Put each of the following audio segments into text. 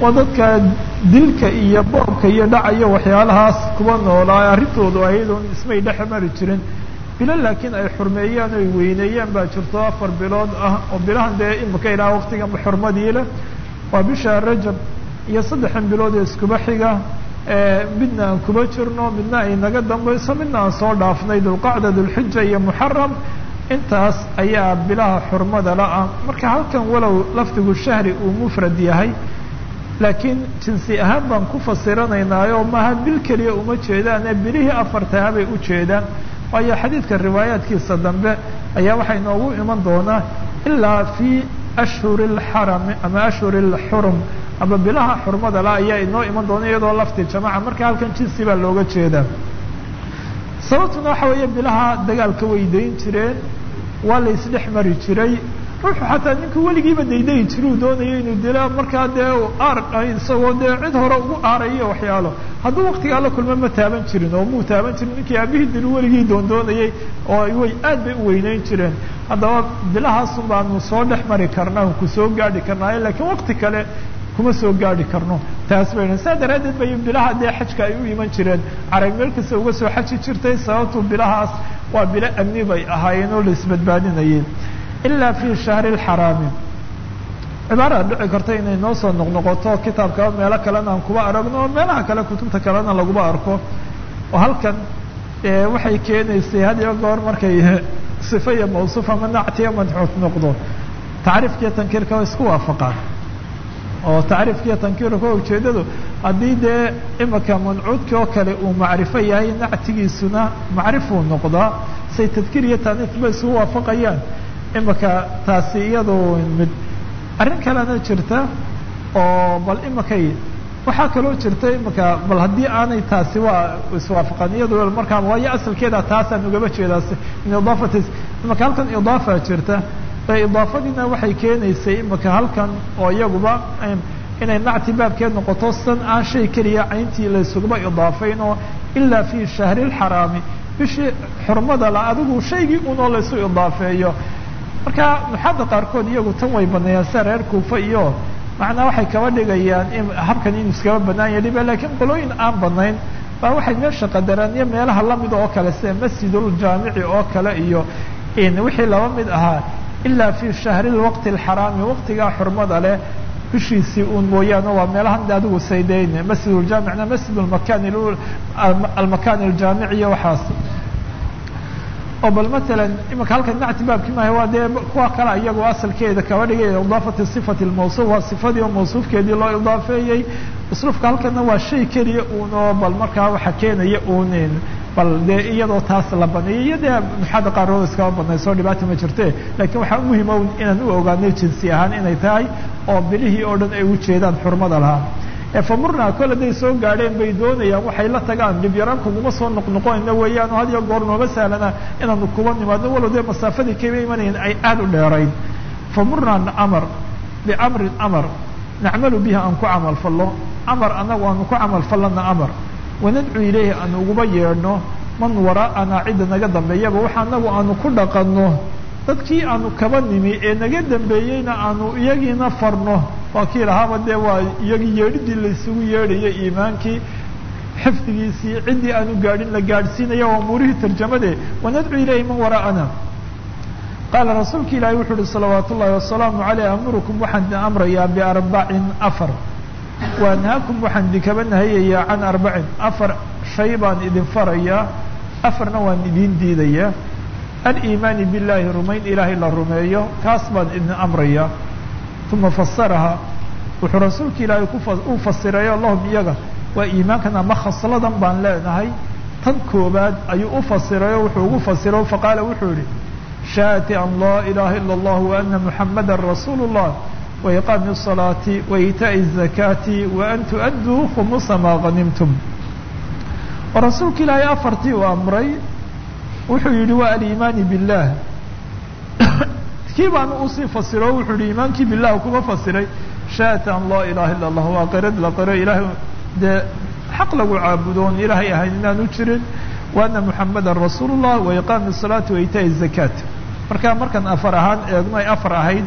waa dadka dilka iyo boobka iyo dhacayo waxyaalahaas kuwa noolaa arrintoodu ayadoon ismay dhex mari jirin. Bilo laakiin ay xurmeeyaan o ay weyneeyaan baa jirto afar bilood ah oo bilahan dee imika ilaa waqtiganba xurmadii leh. Waa bisha rajab iyo saddexan bilood ee iskuba xiga. Midna aan kuba jirno midna ay naga dambayso midna aan soo dhaafnay dulqacda dulxija iyo muxaram intaas ayaa bilaha xurmada la-ah marka halkan walow lafdigu shahri uu mufrad yahay laakiin jinsi ahaan baan ku fasiranaynaayo maaha bil keliya uma jeedaane bilihii afartaha bay u jeedaan. Waayo xadiidka riwaayaadkiisa dambe ayaa waxaa inoogu iman doonaa ilaa fii ashhuri alxarami ama ashhuri alxurum ama bilaha xurmada la ayaa inoo iman doona iyadoo lafti jamaca marka halkan jinsi baa looga jeedaa. Sababtuna waxa weeye bilaha dagaalka way dayn jireen waa la isdhex mari jiray ruuxu xataa ninkuu weligiiba daydayi jiruu doonaya inuu dila markaa dee aar isagoo dee cid hore ugu aarayo waxyaalo. Hadduu waktigaa la kulmo ma taaban jirin oo muu taaban jirin ninkii aabihii dilu weligii doondoonayay oo way aad bay u weyneyn jireen. Haddaba bilahaasun baanu soo dhex mari karnaa ku soo gaadhi karnaayo laakiin wakti kale kuma soo gaadhi karno. Taas bayna saa daraaddeed bay bilaha dee xajka ay u iman jireen. Carab meel kasta uga soo xaji jirtay sababtu bilahaas waa bilo amni bay ahaayeen oo la isbadbaadinayeen ilaa fi shahri lxaraami cibaara dhici karta inay noo soo noqnoqoto kitaabka meelo kalena aan kuba aragno oo meelaha kale kutubta kalena laguba arko oo halkan waxay keenaysay had iyo goor markay sifa iyo mawsuuf ama nactiyo madxuuf noqdo tacriifkiiyo tankiirka isku waafaqaan oo tacriifkiiyo tankiirka ujeedadu haddii dee imika mancuudkii oo kale uu macrifo yahay nactigiisuna macrifuu noqdaa say tadkiir iyo taaniifba isugu waafaqayaan imika taasi iyadoo mid arrin kalena jirta oo bal imikay waxaa kaloo jirta imika bal haddii aanay taasi waa iswaafaqan iyado markaa waayo asalkeeda taasaan ugaba jeedaa min imika halkan idaafa jirta idaafadiina waxay keenaysay imika halkan oo iyaguba inay nacti baabkeed noqoto san aan shay keliya cayntii laysuguba idaafayn oo ilaa fi shahri lxaraami bishii xurmada la adigu shaygii unoo laysu idaafeeyo marka nuxaada qaarkood iyagu tan way baneeyaan sida reer kuufa iyo macnaa waxay kaba dhigayaan habkan inu iskaba banaan yadhiba lakiin qolooyin aan banayn baa waxay meesha qadaraan iyo meelaha lamida oo kale sida masjiduljaamici oo kale iyo wixii laba mid ahaa ilaa fi shahri lwaqti alxaraami waqtigaa xurmada leh bishiisii uun mooyaane waa meelahan adigu saydeyn masjiduljaamicna masjid makan almakan aljaamici iyo waxaas oo bal matalan imika halkan nacti baabki maaha waa dee kuwa kale iyagoo asalkeeda kaba dhigay idaafati sifati lmawsuuf waa sifadii oo mawsuufkeedii loo idaafeeyey. Usluufka halkana waa shay keliya uun oo bal markaa waxa keenaya uun bal dee iyadoo taas la baneeyay iyo dee nuxaada qaarooda iskaba banayso dhibaata ma jirte. Lakiin waxaa muhima un inaan u ogaanay jinsi ahaan inay tahay oo bilihii oo dhan ay ujeedaan xurmada lahaa efamurna kol haday soo gaadheen bay doonayaan waxay la tagaan. Dhibyaraan kuguma soo noqnoqonayna weeyaan oo had iyo goor nooma sahlana inaanu kuba nimaadno. Walow dee masaafadii kaba imanayeen ay aada u dheerayd. Famurna amar biamrin amar nacmalu bihi aan ku camal fallo. Amar anagu aanu ku camal fallana amar. Wanadcu ilayhi aan uguba yeedhno. Man waraa'anaa cidda naga dambeeyaba waxa anagu aanu ku dhaqanno dadkii aanu kaba nimi ee naga dambeeyeyna aanu iyagiina farno waa kii lahaaba dee waa iyagii yeedhidii laysugu yeedhayo iimaankii xifdigiisii ciddii aanu gaadhin la gaadhsiinaya waa umuurihii tarjamade wanadcu ilayhi man waraa'ana. Qaala rasuulka ilaahi wuxuu uhi salawaat ullahi wasalaamu caleyh amurukum waxaan amrayaa biarbacin afar. Waanhaakum waxaan idinkaba nahayayaa can arbacin afar shay baan idin farayaa afarna waan idin diidayaa aliimaani billahi rumayn ilaahay la rumeeyo kaas baan idin amrayaa uma fasaraha wuxuu rasuulka ilaahay ku fasirayo lahum iyaga waa iimaankan ama khasladan baan leenahay tan koobaad ayuu u fasirayo wuxuu ugu fasiro faqaala wuxuu yihi shaati an laa ilaha ila اllah waana muxamada rasuul الlah waiqaami الصalaati waitaaءi الzakaati waan tu'aduu khumusa maa ganimtum oo rasuulka ilaahay afartii u amray wuxuu yidhi waa aliimaani biاllah kii u sii fasiro wuxuu yidhi iimaankii bilah kuma fasiray. Shaata an laa ilaha allah waa qirad la qiro ilaah dee xaq lagu caabudo on ilaahay ahayn inaanu jirin. Wa muxamada rasuul wa iqaami salaati wa itaai zakaat. Marka markaan afar ahaan eegno ay afar ahayd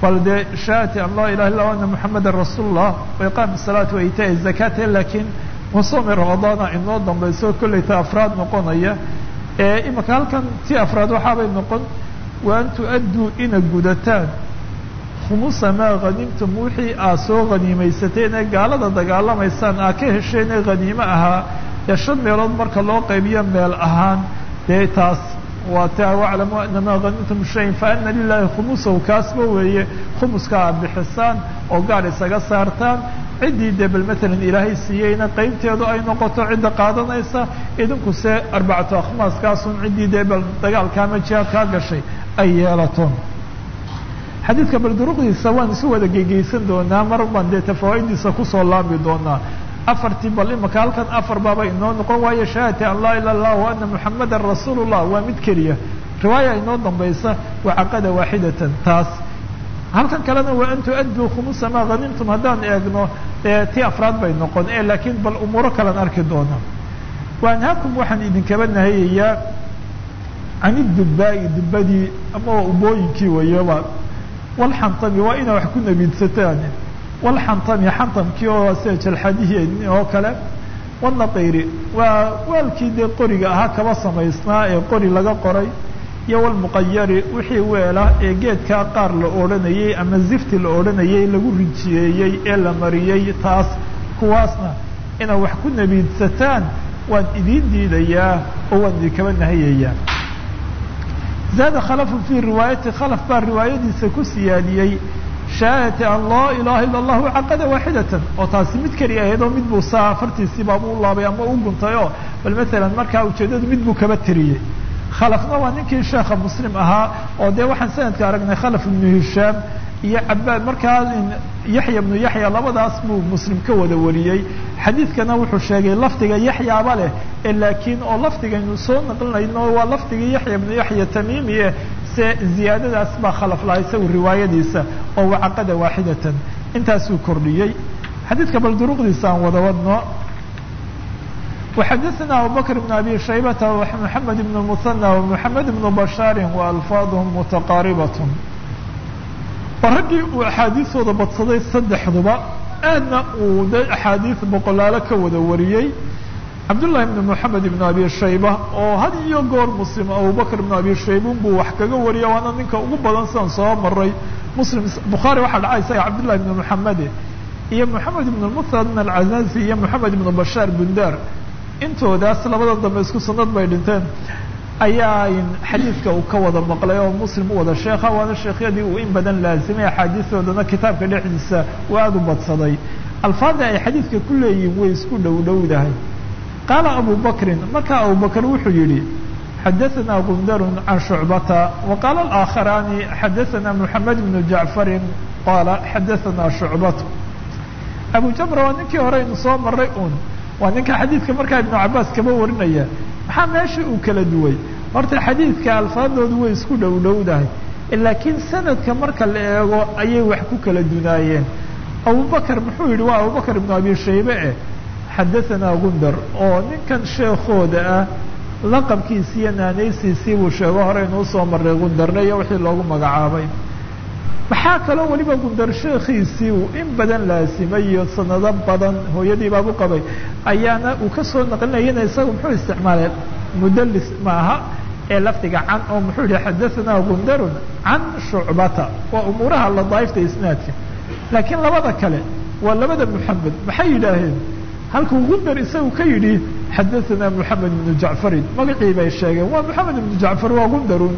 bal dee shaati an laa ilaha illa ana muxamadan rasuul wa iqaami salaati wa itaai zakaat. Laakiin wasoomi ramadaana inoo dambayso kolleyta afraad noqonaya imika halkan ti afraad waxaabay noqon wa an tu-adduu ina gudataan. Khumusa maa hanimtum wixii aad soo haniimaysateen ee gaalada dagaalamaysaan aad ka hesheen ee haniimo ahaa. Ee shan meelood marka loo qaybiyo meel ahaan dee taas waa ta waclamu anamaa hanimtum shayin faana lilahi khumusahu kaasba weeye khumuska aad bixisaan oo gaadh isaga saartaan ciddii dee bal ilaahay siiyeyna qeybteedu ay noqoto cidda qaadanaysa idinku se arbacatu akhmaaskaasun ciddii dee bal dagaalka ama jihaad kaa gashay ay yeelato xadiidka bal duruqdiisa waan isu wada gegeysan doonaa mar baan dee ku soo laabi doonaa afartii bal imaka halkan afar baaba inoo noqon waayo shahaadati an laa ila lah ana muxamadan rasuulu llah waa mid keliya. Riwaaya inoo dambaysa waa caqada waaxidatan taas. Halkan kalena waa an tu-adduu khumusa maa hanimtum haddaan eegno ti afraad bay noqon e laakiin bal umuuro kalean arki doona. Wa anhaakum waxaan idinkaba nahayayaa can idubaa'i dubadii ama ubooyinkii weeyaba walxantami waa inaa wax ku nabiidsataan walxantami xantamkii oo sida jalxadihii oo kale wanaqayri waa waalkii dee qoriga ahaa kaba samaysnaa ee qori laga qoray iyo walmuqayari wixii weela ee geedkaa qaar la odhanayey ama zifti la odhanayey lagu rijiyeeyey ee la mariyey taas kuwaasna inaad wax ku nabiidsataan waan idiin diidayaa oo waan idinkaba nahayayaa zaada khalafu fii riwaayati khalaf baa riwaayadiisa ku siyaadiyey shahaadati an laa ilaha ila allahu caqada waaxidatan oo taasi mid keliya ahayd oo mid buu saa afartiisii baaba u laabay ama u guntay bal maalan markaa ujeeddadu mid buu kaba tiriyey. Khalafna waa ninkii sheekha muslim ahaa oo dee waxaan sanadka aragnay khalaf ibnu hishaam iyo cabaad markaa yaxya ibnu yaxya labadaas buu muslim ka wada wariyey xadiidkana wuxuu sheegay lafdiga yaxyaaba leh ee laakiin oo lafdigaynu soo naqlinayno waa lafdigii yaxya ibnu yaxya tamiimi eh se ziyaadadaas baa khalaf laha isagu riwaayadiisa oo wacaqada waaxidatan intaasuu kordhiyey xadiidka bal duruqdiisa aan wada wadno وxadثna abubكر بن أbي شhaybة ومحamed بن المثنى ومحamed بن بشhاar وألفاظهم متqاaربة oo raggii uu axaadiistooda badsaday saddexduba aadna uu de axaadiis boqolaalo ka wada wariyey. Cabdullahi bni moxamed ibn abi shayba oo had iyo goor muslim abubakr ibn abi shayba unbuu wax kaga wariya waana ninka ugu badan sidaan soo maray muslim bukhaari waxaa dhacay isaga cabdullahi ibni moxamede iyo moxamed ibn musad alcanazi iyo moxamed ibn bashaar bundar. Intoodaas labada dambe isku sanad bay dhinteen ayaa xadiidka uu ka wada maqlay oo muslim u wada sheekha waana sheekhyadii uu in badan laazimay axaadiistoodana kitaabka dhexdiisa uu aada u badsaday alfaada ay xadiidka ku leeyihin way isku dhow dhowdahay qaala abu bakrin markaa abu bakr wuxuu yihi xadaثna gundar can shucbata وaqaala الآakharaani xadaثna mحamed بن jaعfari qaala xadaثna shucbat abu jamra waa ninkii hore aynu soo maray un waa ninka xadiidka markaa ibnu cabaas kaba warinaya maxaa meesha uu kala duway. Horta xadiidka alfaadoodu way isku dhow dhowdahay. Laakiin sanadka marka la eego ayay wax ku kala dunaayeen abubakr muxuu yihi waa abubakr ibnu abi shaybe eh xadaثanaa gundar. Oo ninkan sheekooda ah laqabkiisi iyo naanaysiisii buu sheego hore inuu soo maray gundarne iyo wixii loogu magacaabay maxaa kaloo weliba gundar sheekhiisii uu in badan laasimay iyo sanado badan hooyadii baabu qabay. Ayaana uu ka soo naqlinayana isaga muxuu isticmaalay mudalis maaha ee lafdiga can oo muxuu yihi xadaثanaa gundarun can shucbata. Waa umuuraha ladaaifta isnaadka. Laakiin labada kale waa labada muxamed maxay yidhaaheen halkuu gundar isagu ka yidhi xadaثanaa moxamed ibnu jacfarin. Magacii bay sheegeen waa moxamed ibnu jacfar waa gundarun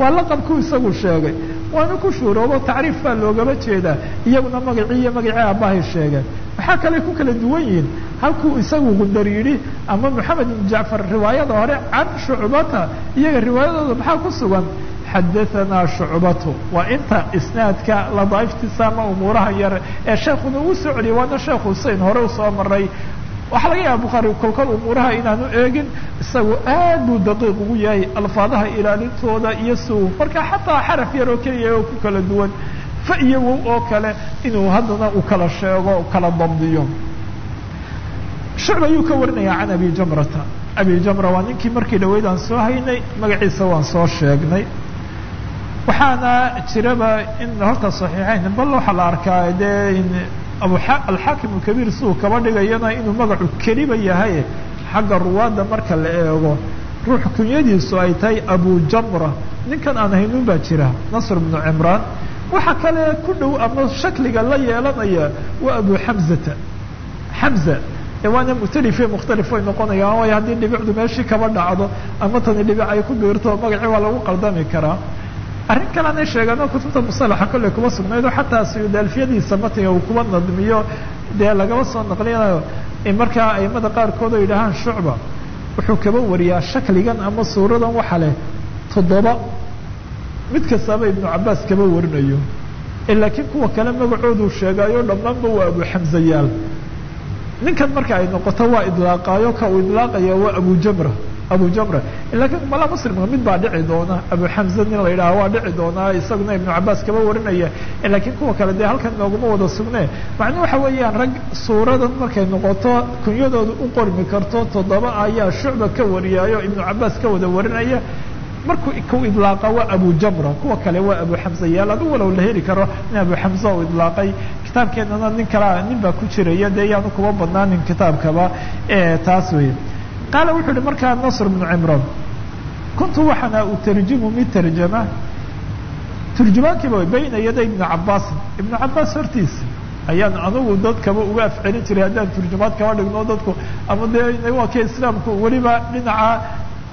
waa laqabkuu isagu sheegay waana ku shuuroobo tacriif baa loogaba jeedaa iyaguna magacii iyo magacii aabbahay sheegeen. Maxaa kale ku kala duwan yihiin halkuu isagu gundar yidhi ama moxamed ibnu jacfar riwaayada hore can shucbata iyaga riwaayadooda maxaa ku sugan? Xadaثanaa shucbatu waa inta isnaadka ladaaiftiisa ama umuuraha yar ee sheekuna uu soo celiyay waana sheekh husein hore u soo maray waxaa laga yaaba bukhaari kolkol umuuraha inaanu eegin isagu aad buu daqiiq ugu yahay alfaadaha ilaalintooda iyo su marka xataa xaraf yar oo keliya oo ku kala duwan fa iyo wow oo kale inuu haddana uu kala sheego kala dabdiyo shucb ayuu ka warinaya can abi jamrata. Abi jamra waa ninkii markii dhaweyd aan soo haynay magaciisa waan soo sheegnay. Waxaana jiraba in horta صaxiixayn bal waxaa la arkaa dee abu alxaakim kabiir kaba dhigayana inuu magacu keliba yahay xagga ruwaadda marka la eego. Ruux kunyadiisu ay tahay abu jamra. Ninkan aan haynun baa jira nasr bnu cimraan. Waxa kale ku dhow ama shakliga la yeelanaya waa abu xamzata xamza waana muktalife mukhtalif way noqonayaan waayo haddii dhibicdu meeshii kaba dhacdo ama tani dhibic ay ku biirto magacii waa lagu qaldami karaa arrin kalena sheegano kutubta musalaxa kolley kuma sugnayd oo xataa suyudaalfiyadiisa matiga uu kuba nadmiyo. Dee lagaba soo naqlinayo markaa aimada qaarkood oo yidhaahaan shucba wuxuu kaba wariyaa shakligan ama suuradan waxa leh toddoba. Mid kastaaba ibnu cabaas kaba warinayo laakiin kuwa kale magacoodu sheegaayo dhammaanba waa abu xamzayaal ninkan marka ay noqoto waa idlaaqaayo ka uu idlaaqaya waa abu jamra abu jamra lakiin mala muslimka mid baa dhici doona abu xamza nin la yidhaha waa dhici doonaa isaguna ibnu cabaas kaba warinaya. Lakiin kuwa kale dee halkan nooguma wada sugne. Macnuu waxa weeyaan rag suuradan markay noqoto kunyadooda u qormi karto toddoba ayaa shucba ka wariyaayo ibnu cabaas ka wada warinaya. Markuu ku idlaaqa waa abu jamra kuwa kale waa abu xamza yaal adu walow la heli karo in abu xamza uu idlaaqay. Kitaabkeenana nin kalea nin baa ku jiraya dee yaanu kuba badnaanin kitaabkaba taas wey qaala wuxuu uhi markaa nasr bnu cimran kuntu waxaana utarjimu mid tarjama turjumaankiiba bayna yaday ibnu cabaasin ibnu cabaas hortiisa ayaan anugu dadkaba uga afcelin jiray haddaan turjumaad kaba dhigno dadku ama dee waa kii islaamku weliba dhinaca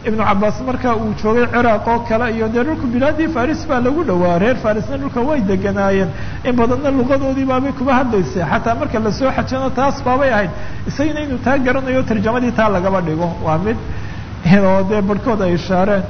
ibnu cabaas marka uu joogay ciraaq oo kale iyo dee dhulku bilaadii faris baa lagu dhawaa reer farisna dhulka way deganaayeen. In badanna luqadoodii baabay kuba hadlaysay xataa marka la soo xajano taas baabay ahayd. Isagana inuu taa garanayo tarjamadii taa lagaba dhigo. Waa mid oo dee barhkood ay ishaareen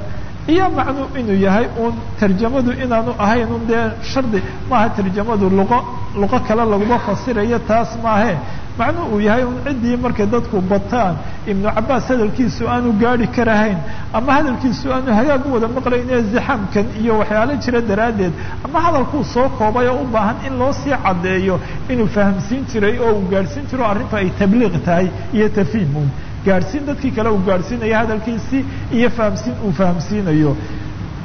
iyo macnuu inuu yahay uun tarjamadu inaanu ahayn un dee shardi maaha tarjamadu luqo luqo kale laguma fasirayo taas maahe. Macnuu uu yahay un ciddii markay dadku bataan ibnu cabaas hadalkiisu aanu gaari karahayn ama hadalkiisu aanu hagaag u wada maqlayne zixaamkan iyo waxyaalo jira daraaddeed ama hadalkuu soo koobay oo u baahan in loo sii caddeeyo inuu fahamsiin jiray oo uu gaadhsiin jiro arrintu ay tabliiq tahay iyo tafhiimun gaadhsiin dadkii kale uu gaadhsiinayo hadalkiisii iyo fahamsiin uu fahamsiinayo.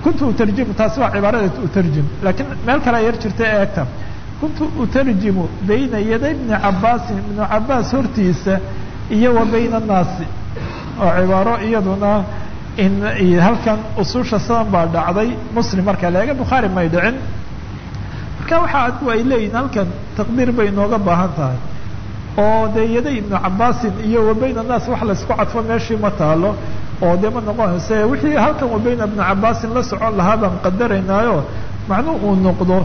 Kuntu utarjimu taasi waa cibaaradeed utarjim. Laakiin meel kale yar jirta eegta kuntu utarjimu bayna yaday bni cabaasin ibnu cabaas hortiisa iyo wa bayna annaasi oo cibaaro iyaduna halkan ususha sidan baa dhacday. Muslim marka la eega bukhaari may dhicin. Marka waxa adku ay leeyihiin halkan taqdiir bay inooga baahan tahay oo dee yaday ibnu cabaasin iyo wa bayna annaas wax laysku cadfo meeshii ma taalo oo dee ma noqonayse wixii halkan wa bayna ibnu cabaasin la socon lahaa baan qadaraynaayo macnuu uu noqdo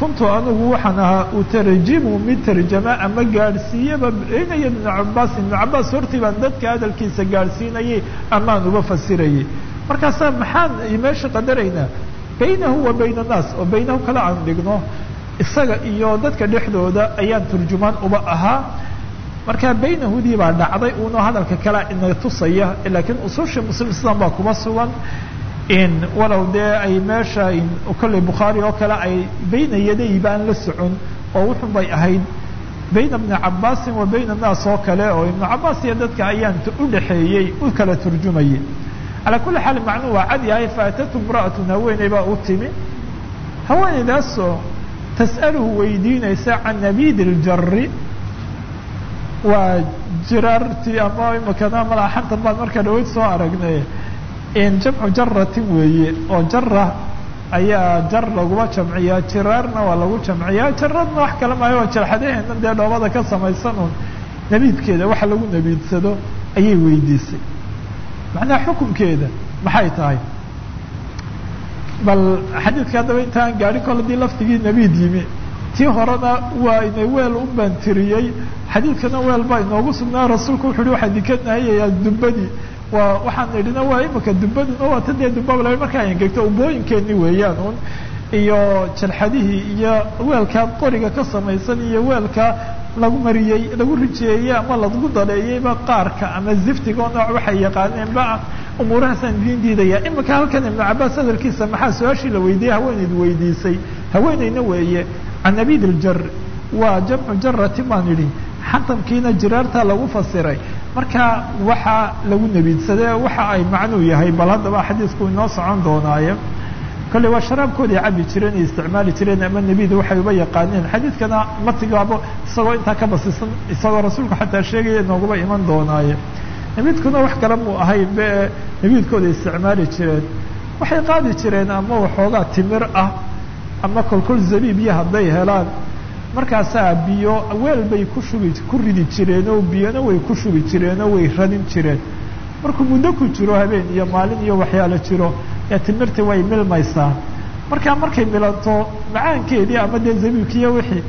kuntu anigu waxaan ahaa utarjimu mid tarjama ama gaadhsiiyaba baynaya ibnu cabaasin ibnu cabaas hortii baan dadka hadalkiisa gaadhsiinayay amaan uba fasirayay. Markaasaa maxaan meesha qadaraynaa? Baynahu wa bayna annaas oo baynahu kale aan dhigno isaga iyo dadka dhexdooda ayaan turjumaan uba ahaa marka baynahudii baa dhacday uuna hadalka kale ina tusaya laakiin ususha muslim baa kuma sugan. Walow dee ay meesha kolley bukhaari oo kale ay bayna yaday baan la socon oo wuxun bay ahayd bayna ibni cabaasin wa bayna annaas oo kale oo ibnu cabaas iyo dadka ayaan udhaxeeyey u kala turjumayay. Calaa kulli xaal macnuu waa cad yahay faatatu imra'atun haweeney baa u timi. Haweeneydaasoo tas'aluhu weydiinaysa can nabid اljari waa jiraartii ama imakana malaaxantan baan markaa dhaweyd soo aragnay. Jamcu jaratin weeye oo jara ayaa jar laguma jamciyaa jiraarna waa lagu jamciyaa. Jaradna wax kale maayo waa jarxadaheena dee dhoobada ka samaysan un nabiidkeeda waxa lagu nabiidsado ayay weydiisay. Macnaha xukunkeeda maxay tahay? Bal xadiidka haddaba intaan gaadhin kol haddii laftigii nabiid yimi tii horena waa ina weel u bantiriyey. Xadiidkana weel baa inoogu sugnaa. Rasuulku wuxu uhi waxaa idinka nahayayaa dumbadii waa waxaan idhina waa imika dumbaduna waa ta dee dumbaba markaa engegto ubooyinkeeni weeyaan un iyo jarxadihii iyo weelkaa qoriga ka samaysan iyo weelkaa lagu mariyey lagu rijeeyey ama lagu daleeyeyba qaarka ama ziftiga oo nooc waxay yaqaaneenba umuurahaasaan idiin diidaya imika halkan ibnu cabaas hadalkiisa maxaa su'aashii la weydiiyey? Haweeneyd weydiisay haweeneyna weeye can nabid iljar waa jamcu jarati baan idhi. Xatamkiina jiraartaa lagu fasiray. Marka waxaa lagu nebiidsadee waxa ay macnuu yahay bal haddaba xadiisku inoo socon doonaaye kolley waa sharaabkooday cabi jireen ay isticmaali jireen ama nebida waxay uba yaqaaneen xadiidkana matigaabo isagoo intaa ka basisan isagoo rasuulku xataa sheegaya nooguba iman doonaaye. Nebidkuna wax kale muu ahayn be nebidkooda isticmaali jireen. Waxay qaadi jireen ama waxoogaa timir ah ama kolkol zabiibyo hadday helaan. Markaasaa biyo weel bay ku shubi ku ridi jireenoo biyona way ku shubi jireenoo way radin jireen. Markuu muddo ku jiro habeen iyo maalin iyo waxyaalo jiro ee timirtii way milmaysaa. Markaa markay milanto macaankeedii ama dee zabiibkiiyo wixii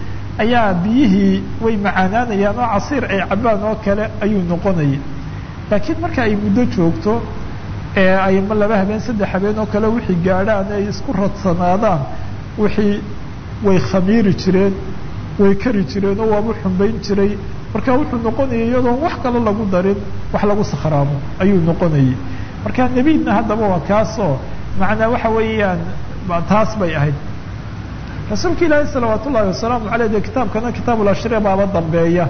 ayaa biyihii way macaanaanayaan oo casiir ay cabaan oo kale ayuu noqonayay. Laakiin marka ay muddo joogto ee ay ma laba habeen saddex habeen oo kale wixii gaadhaan ay isku radsanaadaan wixii way khamiiri jireen way kari jireen oo waabu xumbayn jiray. Marka wuxuu noqonayay iyadoon wax kale lagu darin wax lagu sakhraamo ayuu noqonayay. Marka nebidna haddaba waa kaasoo macnaa waxa weeyaan taas bay ahayd. Rasuulka ilaahi salawaat wasalaamu aleyh de kitaabkana kitaabulashri baaba dambeeya.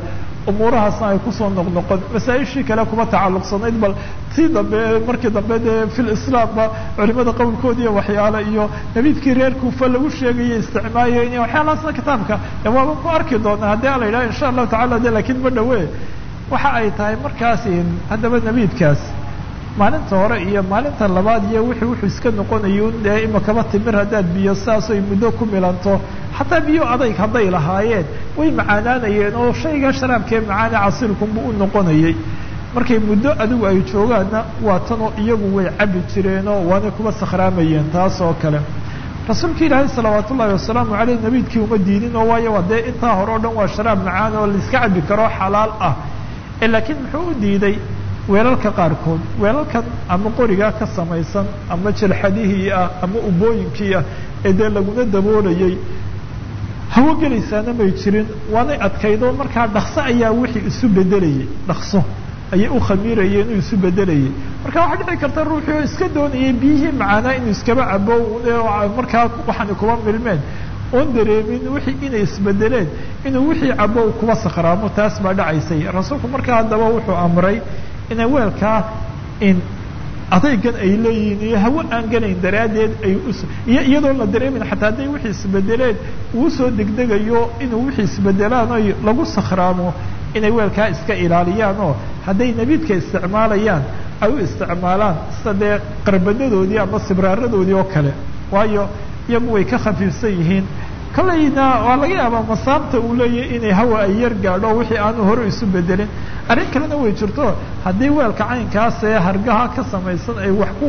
Umuurahaasna ay ku soo noqnoqon masaaishii kale kuma tacalluqsanayd bal tii dambe markii dambe dee fi culimada qowlkood iyo waxyaale iyo nabiidkii reer lagu sheegayo isticmaalayn iyo waxyaalahaasna kitaabka waaba ku arki doonaa haddii a la insha allahu tacala de lakiin ma dhawe waxa ay tahay markaas haddaba nabiidkaas maalinta hore iyo maalinta labaad iyo wixii wuxuu iska noqonayo dee imakaba timir haddaad biyo saas ay muddo ku milanto. Xataa biyo adayg hadday lahaayeen way macaanaanayeen oo shayga sharaabkee macaane casiirkunbu u noqonayay markay muddo adigu ay joogaanna waa tanoo iyagu way cabi jireenoo waana kuba sakhraamayeen taas oo kale. Rasuulka ilaahay salawaat ullahi wasalaamu aleyh nabiidkii uma diidin oo waayo waa intaa hore o dhan waa sharaab macaan oo laiska cabi karo xalaal ah. Laakiin muxuu u diiday weelalka qaarkood weelalkan ama qorigaa ka samaysan ama jelxadihii ah ama ubooyinkii ah ee dee laguna daboolayay hawo gelaysaana may jirin waanay adkaydo markaa dhakso ayaa wixii isu bedelayay dhakso ayay u khamiirayeen inuu isu bedelayay marka waxaa dhici karta ruuxii oo iska doonayay biyihii macaanaa inuu iskaba cabo markaa waxaana kuba milmeen. Oon dareemin wixii inay isbedeleen inuu wixii cabo kuba sakhraamo taas baa dhacaysay. Rasuulku markaa haddaba wuxuu amray inay weelkaa in adaygan ay leeyihiin iyo hawo aan gelayn daraaddeed ay iyo iyadoon la dareemin xataa hadday wixii isbedeleen uu soo degdegayo inuu wixii isbedelaan oy lagu sakhraamo inay weelkaa iska ilaaliyaan hadday nebiidka isticmaalayaan ay u isticmaalaan sida dee qarbadadoodii ama sibraaradoodii oo kale. Waayo iyagu way ka khafiifsan yihiin kolleyna waa laga yaabaa masaamta uu leeyahay inay hawa ay yar gaadho wixii aanu hore isu bedelin arrin kalena way jirto haddii weelka caynkaas ee hargaha ka samaysan ay wax ku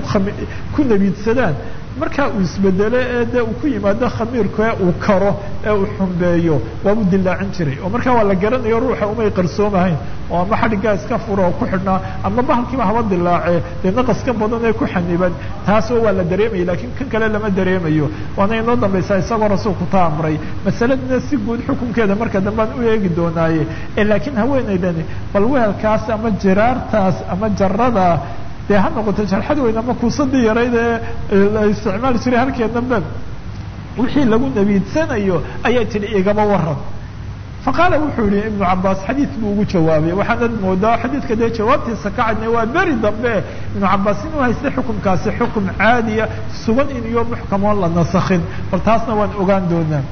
ku nebiidsadaan markaa uu isbedelo ee dee uu ku yimaado khamiirka ee uu karo ee uu xumbeeyo waabuu dilaacin jiray. Oo markaa waa la garanayo ruuxa umay qarsoomahayn oo ama xadhiggaa iska furo oo ku xidhnaa ama bahalkiiba haba dilaacee dee naqaska badan ee ku xaniban taasoo waa la dareemaya lakiin kan kale lama dareemayo. Waana inoo dambaysaa isagoo rasuulku ta amray si guud xukunkeeda marka dambean u eegi doonaaye laakiin haweenaydani bal weelkaas ama jiraartaas ama jarada dee ha noqoto jarxad weyn ama kuusadii yarayd ee la isticmaali jiray halkee dambe wixii lagu nebiidsanayo ayaa tihi igaba waran faqaala wuxuu yihi ibnu cabaas xadiid buu ugu jawaabay. Waxaanad moodaa xadiidka dee jawaabtiisa ka cadnay waa beri dambe ibnu cabaas inuu haystay xukunkaasi xukun caadiya sugan in iyo muxkamoon la nasakhin. Bal taasna waan ogaan doonaa.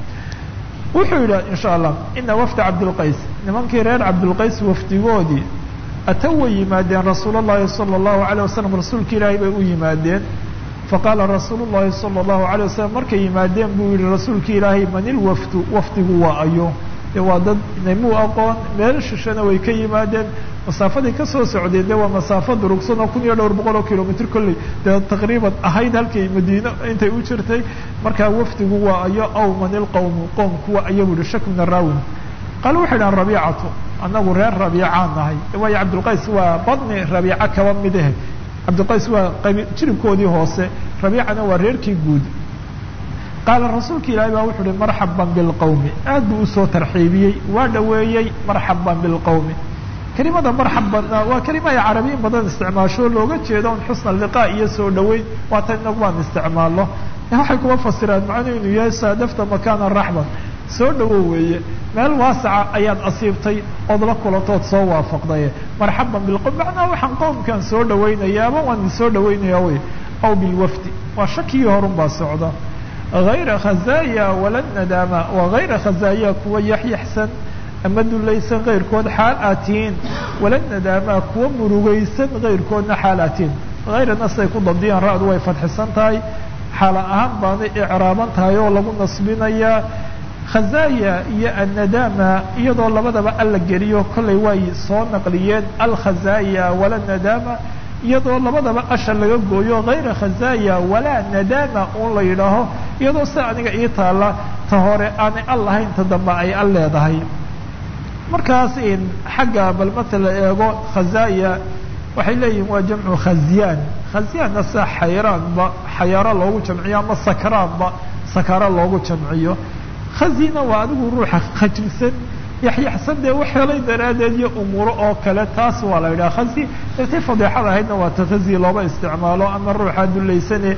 Wuxuu yidhi insha allah ina wafda cabdilqays nimankii reer cabdilqays wafdigoodii atow way yimaadeen rasuul اllahi salى اllahu alيه wasalam rasuulka ilaahay bay u yimaadeen faqaala rasuul اllahi salى اllahu alيه wasalam markay yimaadeen buu yihi rasuulka ilaahay man ilwafdu wafdigu waa ayo de waa dad namuu aqoon meel shishana way ka yimaadeen masaafaday kasoo socdeen de waa masaafo durugsan oo kun iyo dhowr boqol oo kilomitr kolley dee taqriiban ahayd halkay madiine intay u jirtay markaa wafdigu waa ayo aw man ilqowmu qowm kuwa aya bu yihi shak min arawin qaala waxay dhahan rabiicatu anagu reer rabiicaan nahay. Waayo cabdilqays waa badni rabiica kaba midahe. Cabdilqays waa jiribkoodii hoose rabiicana waa reerkii guud. Qaala rasuulka ilaahay baa wuxuu uhi marxaban bilqowmi aad buu u soo tarxiibiyey waa dhaweeyey marxaban bilqowmi kelimada marxabanna waa kelima ay carabiyin badan isticmaasho looga jeedo un xusna liqaa iyo soo dhaweyn waata inagu baan isticmaalno waxay kuma fasiraan macnuu inuu yahay saadafta makaana raxban soo dhawow weeye. Meel waasaca ayaad asiibtay ood la kulantood soo waafaqday. Marxaban bilqowm macnaha waxaan qowmkan soo dhawaynayaaba waan soo dhawaynaya wey aw bilwafdi waa shakigii horun baa socda. Hayra khazaaya wala nadaama waa hayra khazaaya kuwa yaxyaxsan ama dulaysan kayrkood xaal aad wala nadaama kuwa murugaysan kayrkoodna xaal aad tihiin hayrana siday ku dabdiyaan ra-du way fadxisan tahay. Xaala ahaan baanay icraaban tahay oo lagu nasbinayaa khazaaya iyo annadaama iyadoo labadaba alla geliyo kollay way soo naqliyeen. Alkhazaaya wala nadaama iyadoo labadaba asha laga gooyo. Hayra khazaaya walaa nadaama un la yidhaaho iyadoo sida aniga ii taalla ta hore aanay al lahayn ta dambe ay al leedahay. Markaas in xagga bal mata la eego khazaaya waxay leeyihiin waa jamcu khazyaan khazyaanna sida xayraanba xayaaro loogu jamciyo ama sakraanba sakaro loogu jamciyo khazina waa adigu ruuxa khajilsan yaxyaxsan dee wax helay daraaddeed iyo umuuro oo kale taas waa la yidhaha khazi. Tii fadeexada ahaydna waa takhazi looba isticmaalo ama ruuxa dullaysane.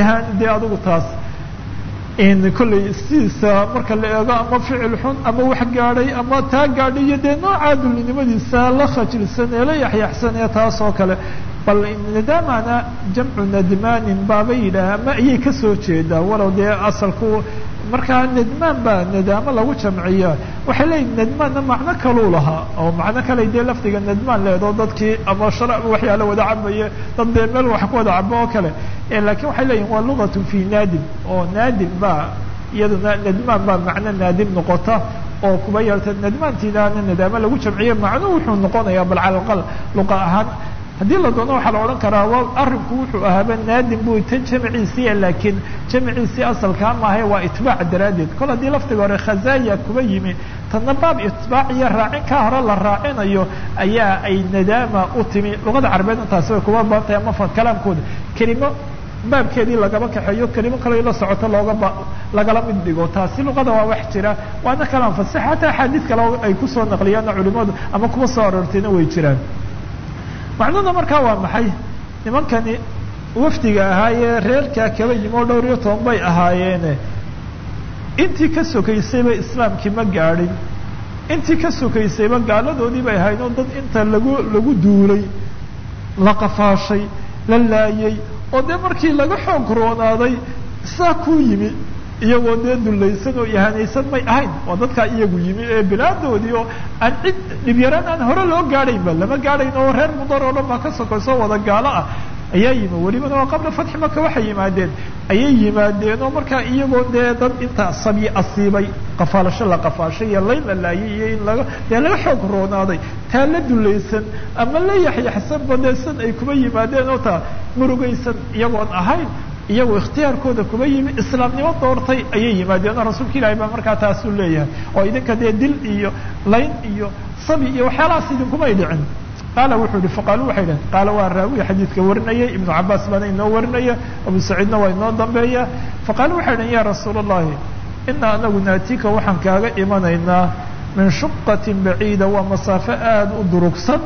Ihaan dee adigu taas kollay sidiisa marka la eego ama ficil xun ama wax gaadhay ama taa gaadhay iyo dee noocaa dullinimadiisa la khajilsan ee la yaxyaxsan ee taas oo kale. Bal nadaamana jamcu nadmaanin baaba yidhaah ama ayay ka soo jeedaa walow dee asalku markaa nadmaan baa nadaamo lagu jamciya waxay leeyihiin nadmaanna macno kaluu lahaa? Oo macno kale dee lafdiga nadmaan leedo dadkii ama shara waxyaala wada cabaye dad dee meel wax ku wada cabo oo kale laakiin waxay leeyihiin waa lugatun fi naadim. Oo naadim baa iyaduna nadmaan baa macno naadim noqota. Oo kuba yeelta nadmaantiinaana nadaamo lagu jamciye macnuhu wuxuu noqonayaa bal cala luqa ahaan haddii la doono waxaa la odhan karaa wa arrinku wuxuu ahaaba naadim buu tan jamciisiiya laakiin jamciisii asalkaa maahae waa itbaac daraaddeed. Kol haddii laftiga hore khazaaya kuba yimi tanna baab itbaac iyo raacin kaa hore la raacinayo ayaa ay nadaama u timi. Luqada carabeedna taasi way kuba badan tahay ama kalaamkooda. Kelimo baabkeedii lagaba kaxeeyo kelimo kale la socoto loogaba lagala mid dhigo. Taasi luqada waa wax jira. Waana kalaan fasax hataa axaadiid kale ay ku soo naqliyaanna culimadu ama kuba soo aroortayna way jiraan macnuhuna markaa waa maxay? Nimankani wafdiga ahaayee reerkaa kaba yimi oo dhowr iyo toban bay ahaayeene. Intii ka sokaysayba islaamkii ma gaadhin. Intii ka sokaysayba gaaladoodii bay ahayn oo dad inta lagu lagu duulay la qafaashay la laayay oo dee markii laga xoog roonaaday saa kuu yimi iyagoo dee dullaysan oo ihanaysan may ahayn. Waa dadkaa iyagu yimi ee bilaadoodii oo aan cid dhibyaraan aan hore loo gaadhaynba lama gaadhayn oo reer mudar oo dhan baa ka sokaysoo wada gaalo ah. Ayaa yimi. Welibana waa qabla fatxi maka waxay yimaadeen. Ayay yimaadeen oo markaa iyagoo dee dad intaa sabi asiibay qafaalasho la qafaashay iyo layn la laayay iyo in laga dee laga xoog roonaaday. Taa la dulaysan ama la yaxyaxsan badeesan ay kuba yimaadeen oo taa murugaysan iyagoon ahayn iyagoo ikhtiyaarkooda kuba yimi islaamnimo doortay ayay yimaadeen. Oo rasuulka ilaahay baa markaa taasuu leeyahay oo idinka dee dil iyo layn iyo sabi iyo waxyaalahaas idinkumay dhicin. Qaala wuxuu yihi faqaaluu waxay dhaheen qaala waa raawiya xadiidka warinayay ibnu cabaas baana inoo warinaya abu saciidna waa inoo dambeeya. Faqaaluu waxay dhaheen ya rasuul allahi inaa anagu naatika waxaan kaaga imanaynaa min shuqatin baciida waa masaafo aada u durugsan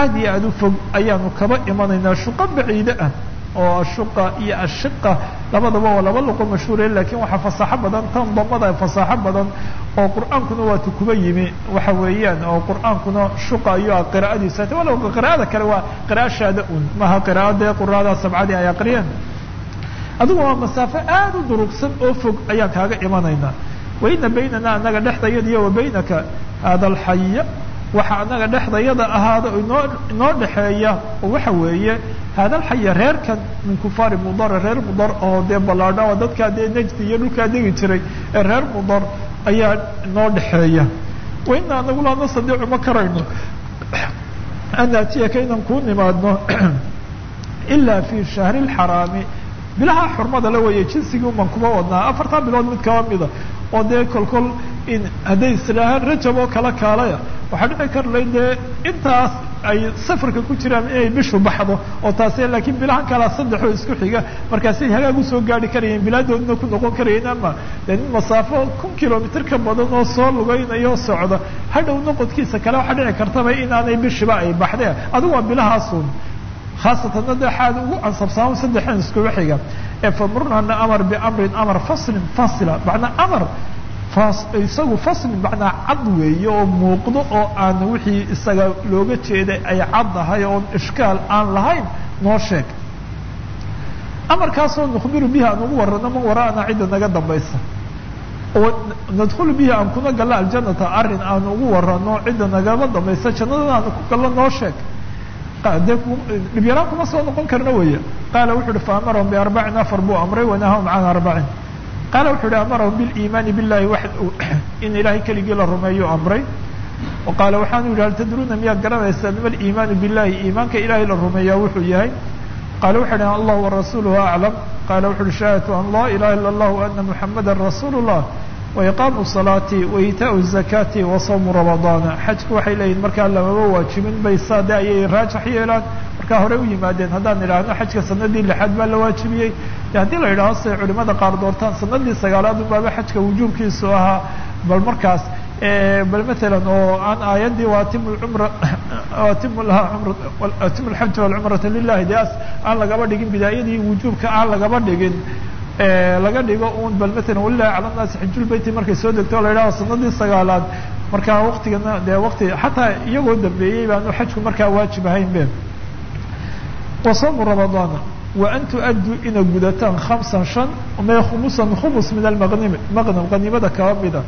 aad iyo aada u fog ayaanu kaba imanaynaa shuqo baciide ah oo ashuqa iyo ashiqa labadaba waa laba luqo mashhuure lakiin waxaa fasaaxo badan tan damada fasaaxo badan oo qur'aankuna waatu kuba yimi. Waxa weeyaan oo qur'aankuna shuqa iyo qira'adiisa walow qira'ada kale waa qira'a shaada un maha qira'ada quraada sabcadii ay aqriyeen adigu waa masaafo aada u durugsan oo fog ayaan kaaga imanaynaa. Waina baynana anaga dhexdayada iyo wa baynaka hada alxaya waxa anaga dhexdayada ahaada inoo inoo dhexeeya waxa weeye hada alxaya reerkan min kufaari mudar reer mudar oo dee ballaadha oo dadkaa dee najdi iyo dhulkaa degi jiray ee reer mudar ayaa inoo dhexeeya. Waina anagu laa nastadiicu ma karayno. An naatiyaka inaan kuu nimaadno ilaa fi shahri lxaraami bilaha xurmada la weeye jinsigii uman kuma wadnaa. Afartan bilood mid kaba mida oo dee kolkol in hadday islaahaan rajab oo kala kaalaya waxaa dhici karlay dee intaas ay safarka ku jiraan inay bishu baxdo oo taasi laakiin bilahan kalaa saddexoo isku xiga markaasay hagaag u soo gaari karayeen bilaadoodina ku noqon karayeen ama nin masaafo kun kilomitr ka badan oo soo lugaynaya oo socda hadhow noqodkiisa kale waxaa dhici kartaba inaanay bishiba ay baxdeen. Adigu waa bilahaasun khaasatanna de xaad ugu ansabsaamo saddexan iskuba xiga. Ee famurnana amar biamrin amar faslin fasila macnaa amar isagu faslin macnaa cad weeye oo muuqdo oo aan wixii isaga looga jeeday ay cad ahay oon ishkaal aan lahayn noo sheeg. Amarkaasoo nukhbiru bihi aan ugu warano man waraana cidda naga dambaysa. Oo nadkhulu bihi aan kuna gallo aljanata arrin aan ugu warano cidda nagama dambaysa. Jannadana aan ku gallo noo sheeg. De dhibyaraan kuma soo noqon karna weeye. Qaala wuxu uhi faamarahum biarbacin afar buu amray wanahahum can arbacin qaala wuxuu uhi amarahum biliimaani billahi waxdahu in ilaahay keligii la rumeeyo amray. O qaala waxaanu yidhi hal tadruuna miyaad garanaysaan ma aliimaanu billahi iimaanka ilaahay la rumeeyaa wuxuu yahay? Qaala wuxu uhi allah warasuuluhu aclam qaala wuxu uhi shahaadatu an laa ilaha illa allah ana muxamada rasuulu llah waiqaamu salaati waitaau zakaati wa sawmu ramadaana xajku waxay leeyihiin markaa lamaba waajibin bay saade ayay raajax yeelaan markaa horey u yimaadeen haddaan idhaahno xajka sanadii lixaad baa la waajibiyey de haddii la idhaaho siday culimada qaar doortaan sanadii sagaalaad unbaaba xajka wujuubkiisu ahaa bal markaas bal matalan oo aan aayaddii waatimu cumra atimu laha umra atimu alxaja walcumrata lilahi de aan lagaba dhigin bidaayadii wujuubka aan lagaba dhigin laga dhigo un bal matalan walilahi cala nnaasi xijulbeyti markay soo degto la yidhaho sanadii sagaalaad. Markaa waktigana dee wakti xataa iyagoo dambeeyey baanu xajku markaa waajib ahayn be wa sawmu ramadaana wa an tu-adduu gudataan khamsan shan me khumusan khumus min almaqnimi maqnam qaniimada kaba mida.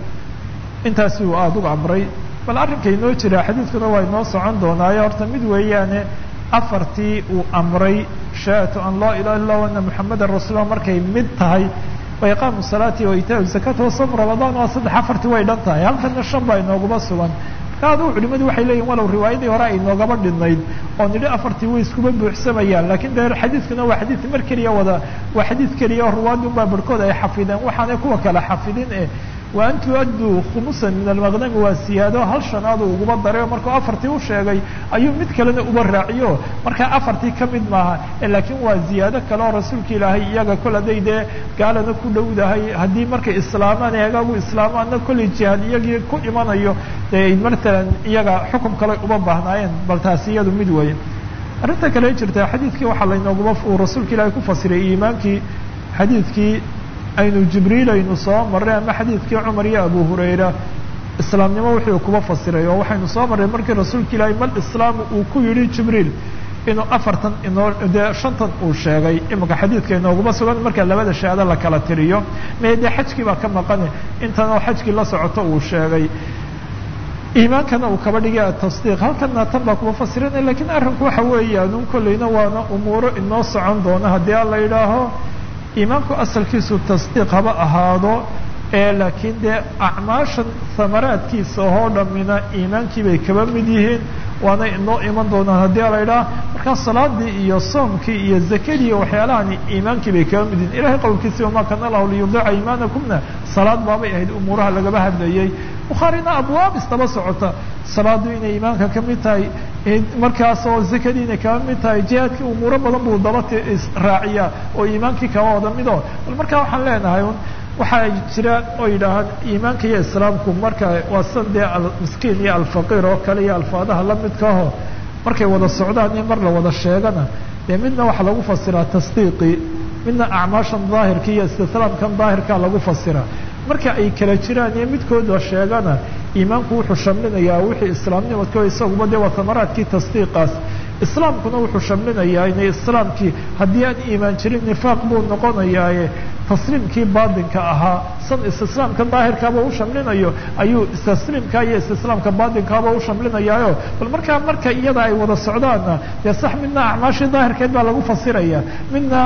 Intaasi uu aada uga amray bal arrinka inoo jira xadiidkuna waa inoo socon doonaayo horta mid weeyaane afartii uu amray shahaadatu an laa ilaha illa ana muxamadan rasuullah markay mid tahay wa salaati wa itaau zakata wa sawm ramadaan waa saddex afartii way dhan tahay. Halkana shan baa inooguma sugan. Marka adugu culimadu waxay leeyihiin walow riwaayadii hore ay inoogaba dhinayd oo nidhi afartii way iskuba buuxsamayaan laakiin de xadiidkuna waa xadiid mar keliya wada waa xadiid keliya oo ruwaadun baa barhkood ay xafideen. Waxaanay kuwa kale xafidin eh wa an tu-adduu khumusan min almaqnami waa siyaado hal shanaadu uguba daray oo markuu afartii u sheegay ayuu mid kalena uba raaciyo. Markaa afartii ka mid maaha laakiin waa ziyaado kale oo rasuulka ilaahay iyaga kol gaalana ku dhowdahay. Haddii markay islaamaan eegagu islaamaana kolley jihaad iyagii ku imanayo dee matalan iyaga xukum kale uba baahnaayeen bal taasi iyadu mid weeye arrinta kale jirta xadiidkii waxaa laynooguba uu rasuulka ilaahay ku fasiray iimaankii xadiidkii aynu jibriil aynu soo marray ama xadiidkii cumar iyo abu hurayra islaamnimo wuxuu kuba fasiray oo waxaynu soo marray markii rasuulka ilaahay mal islaamu uu ku yidhi jibriil inuu afartan inoo dee shantan uu sheegay iminka xadiidka inooguma sugan marka labada shahaado la kala tiriyo. Mee dee xajkii baa ka maqane intan oo xajkii la socoto uu sheegay. Iimaankana uu kaba dhigay atasdiiq halkana tan baa kuba fasiranaya lakiin arrinku waxa weeyaan un kolleyna waana umuuro inoo socon doona haddii aan la yidhaaho iimaanku asalkiisu tasdiiq haba ahaado laakiin dee acmaashan hamaraadkiisa oo dhammina iimaankii bay kaba mid yihiin. Waana inoo iman doonaan haddii a la idhaha markaa salaadii iyo soomkii iyo zakadii iyo waxyaalahani iimaankii bay kaba mid yihiin ilahay qowlkiisi wamaa kana lahu liyudica iimaanakumna? Salaad baabay ahayd umuuraha lagaba hadlayay. Bukhaarina abwaab isdaba socota. Salaadu inay iimaanka ka mid tahay markaas zakadii inay kaba mid tahay jihaadkii umuuro badan buu daba raaciyaa oo iimaankii kaba wada mido bal markaa waxaan leenahay un waxaa jira oo yidhaahaan iimaanka iyo islaamku marka waa san dee almiskiin iyo alfaqiir oo kale iyo alfaadaha la midkaaho markay wada socdaan iyo mar la wada sheegana dee midna waxaa lagu fasiraa tasdiiqii midna acmaashan daahirka iyo istislaamkan daahirkaa lagu fasiraa. Marka ay kala jiraan iyo midkooda sheegana iimaanku wuxuu shamlinayaa wixii islaamnimadko isaguba dee waa tamaraadkii tasdiiqaas islaamkuna wuxuu shamlinayaa inay islaamkii haddii aan iimaan jirin nifaaq buu noqonayaaye tasliimkii baatinka ahaa. San istislaamka daahirkaaba u shamlinayo ayuu tasliimka iyo istislaamka baatinkaaba u shamlinayaayo. Bal markaa marka iyada ay wada socdaanna dee sax midna acmaashii daahirkeed baa lagu fasiraya midna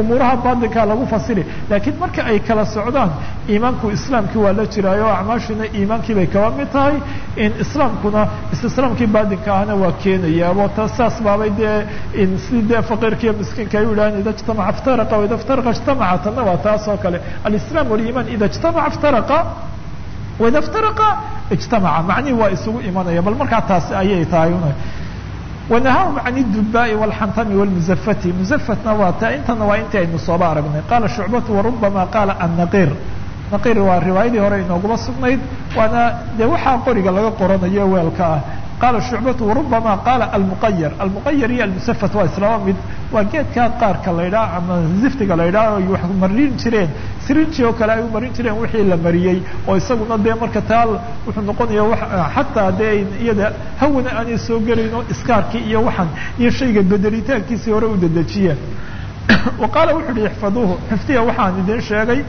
umuuraha baatinkaa lagu fasiri. Laakiin marka ay kala socdaan iimaanku islaamkii waa la jiraayo acmaashiina iimaankii bay kaba mid tahay in islaamkuna istislaamkii baatinka ahna waa keenayaabo ta saas baabay dee si dee faqiirka iyo miskiinka ay u yidhahan ida ijtamaca iftaraqa waida iftaraqa ijtamaca tanna waa taas oo kale alislaam waliimaan ida ijtamaca iftaraqa waida iftaraqa ijtamaca macnihi waa isugu imanaya bal markaa taasi ayay tahay una wanahahum can idubaa'i walxantami walmuzafati muzafatna waa ta intana waa intii aynu sooba aragnay qaala shucbatu warubama qaala annaqir naqir waa riwaayadii hore inooguma sugnayd waana dee waxaa qoriga laga qoranayo weelka ah qaala shucbatu warubama qaala almuqayar almuqayar iyo almusafat waa islama mid waa geedkaa qaarka la ydhaha ama ziftiga la ydhaha ay wax marin jireen sirinji oo kale ay u marin jireen wixii la mariyey oo isaguna dee marka taa wuxuu noqonaya xataa dee iyada hawana aanay soo gelayn oo iskaarkii iyo waxaan iyo shayga bedelitaankiisii hore u dedejiyeen wa qaala wuxu uhi ixfaduuhu xifdiya waxaan idin sheegay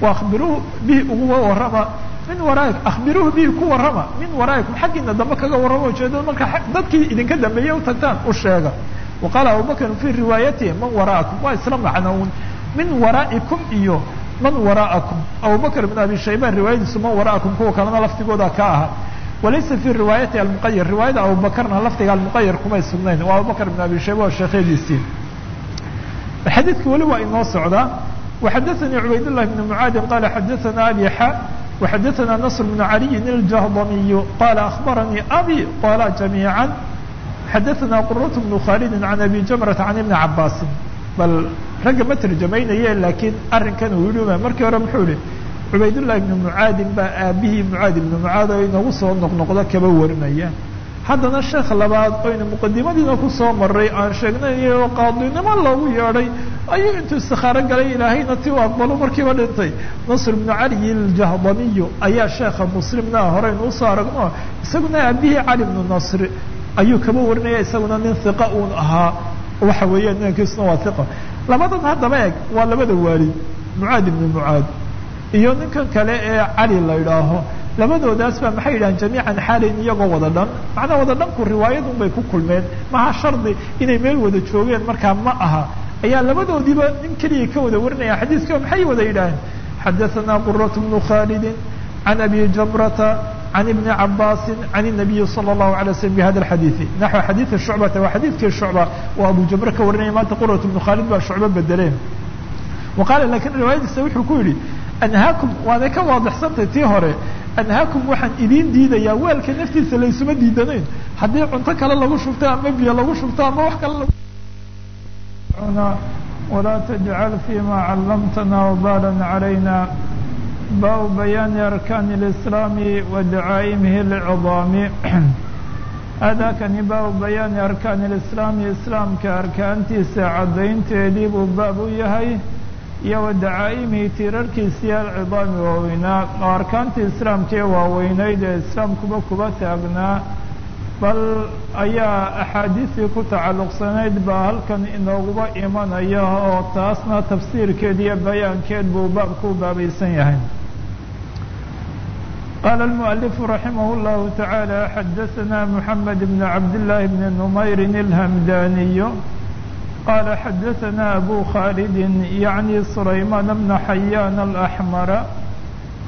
wa akhbiruuhu bihi uguga warrama min waraai akhbiruuh bi ku warrama. Min waraa'ikum xaggiina dambe kaga warramo ujeedada marka dadkii idinka dambeeyey utagtaan u sheega. Waqaala abubakrin fii riwaayatihi man wara'akum? Waa isla macnown min waraa'ikum iyo man wara'akum. Abubakr ibn abi shaybaan riwaayadiisu man wara'akum kuwa kalena laftigooda ka aha. Walaysa fii riwaayati almuqayar riwaayada abubakarna lafdiga almuqayar kumay sugnayn. Waa abubakr ibn abi shayba oo sheekhadiisii xadiidka weli waa inoo socdaa waxadaanii cubayd llahi bn mucaadin qaala xadaana abixa وxadثna نصر بن علي الجهضمي qال أخبرني أbي qاla جميعا xadثna qرة بن khالد عن أbي جمرة عن بن عabاس bal ragga ma ترجamaynaye lakiin arinkan uu yihi markii hore muxuu yihi عubayd اللhi بن معاadin baa aabihii معاad بن معاad oo inagu soo noqnoqdo kaba warinaya haddana sheekh labaad oyna muqadimadiina ku soo maray aan sheegnay oo qaadinimo loogu yeedhay ayuu intuu istikaaro galay ilaahayna ti u aqbalo markiiba dhintay. Nasr bnu cali aljahdamiyu ayaa sheekha muslimna horeynu u soo aragno isaguna aabihii cali bnu nasr ayuu kaba warinaya isaguna nin hiqa uun ahaa. Waxa weeyaan ninankiisuna waa hiqa labadan haddaba eg waa labada waalid mucaad ibnu mucaad iyo ninkan kale ee cali la idhaaho labadoodaas baa maxay yidhahaan jamiican xaalin iyagoo wada dhan macnaa wada dhanku riwaayadun bay ku kulmeen maha shardi inay meel wada joogeen markaa ma aha ayaa labadoodiiba nin keliya ka wada warinaya xadiiska maxay wada yidhaaheen xadaثana quraة bnu khaalidi can abi jamrata can ibni cabaasi can الnabiyi salى الlahu عalيه waslm bhada اxadiiثi naxو xadiiثi shucbata waa xadiidkii shucba oo abu jamre ka warinaya maanta quraة bnu khaalid baa shucbo bedeleen wa qaala lakin riwaayadiisa wuxuu ku yidhi anhaakum waanay ka waadixsantay tii hore anhaakum waxaan idiin diidayaa weelka naftiisa laysuma diidanayn haddii cunto kale lagu shubto ama biyo lagu shubto ama wax kale ولا تجعل فيما علمتنا وبالا علينا bاب بيان أركان الإسلام ودعائمه العظام هذا كان باب بيان أركان الإسلام إسلامka arkaantiisa cadaynteedii buu baab u yahay iyo wa dacaa'imihi tiirarkiisii alcidaami waaweynaa oo arkaantii islaamkii waaweynayd ee islaamkuba kuba taagnaa bal ayaa axaadiistii ku tacalluqsanayd baa halkan inooguba imanaya oo taasna tafsiirkeed iyo bayaankeed buu baabku u baabaysan yahay. Qaala almu'alifu raximah llahu tacaala xadasanaa moxamed bn cabd illaahi bni numayrin alhamdaaniyo قال حدثنا أبو خالد يعني سليمان بن حيان الأحمر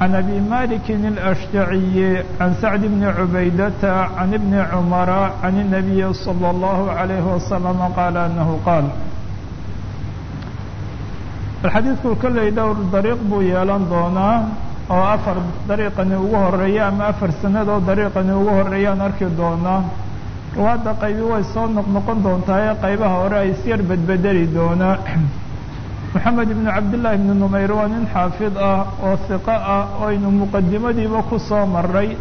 عن أبي مالك الأشجعي عن سعد بن عبيدة عن ابن عمر عن النبي صلى الله عليه وسلم قال أنه قال الحديث كل دور طريق بو يالان دونا oo afar dariiqani ugu horeeya ama afar sanadoo dariiqani ugu horeeyaan arki doonaa ruwaadda qaybi way soo noqnoqon doontaa ee qaybaha hore ay isyar bedbedeli doonaa moxamed ibnu cabdillaahi ibnu numayr waa nin xaafid ah oo hiqo ah oo aynu muqadimadiiba ku soo maray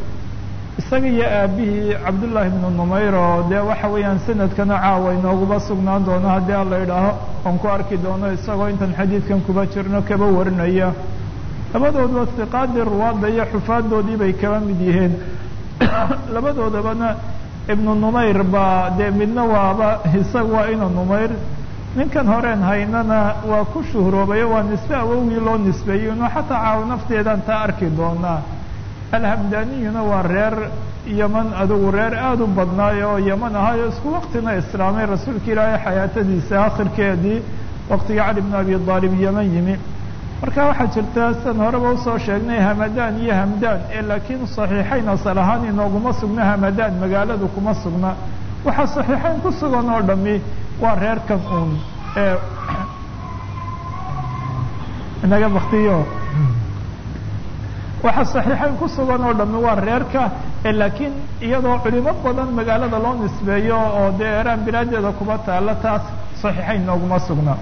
isaga iyo aabihii cabdullaahi ibnu numayr oo dee waxa weeyaan sanadkana caawa inooguba sugnaan doono haddii alla idhaaho oon ku arki doono isagoo intan xadiidkan kuba jirno kaba warinaya. Labadooduba hiqaadii ruwaadda iyo xufaadoodii bay kaba mid yihiin. Labadoodabana ibnu numayr baa dee midna waaba isaga waa ina numayr. Ninkan horeen haynana waa ku shuhroobayo waa nisbe awowgii loo nisbeeyey ino xataa caawo nafteedaan taa arki doonaa. Alhamdaniyuna waa reer yeman adugu reer aada u badnaayo oo yeman ahaayo isku waqtina islaamay rasuulka ilaahay xayaatadiisa akhirkeedii waqtigii cali bn abi aalib yeman yimi marka waxaa jirta sidan horeba u soo sheegnay hamadan iyo hamdan ee laakiin saxiixayn asal ahaan inooguma sugna hamadan magaaladu kuma sugna. Waxaa saxiixayn ku sugan oo dhami waa reerkan uun ee inaga baktiyo waxaa saxiixayn ku sugan oo dhami waa reerka ee laakiin iyadoo culimo badan magaalada loo nisbeeyo oo dee eraan bilaadeeda kuba taalla taas saxiixayn inooguma sugna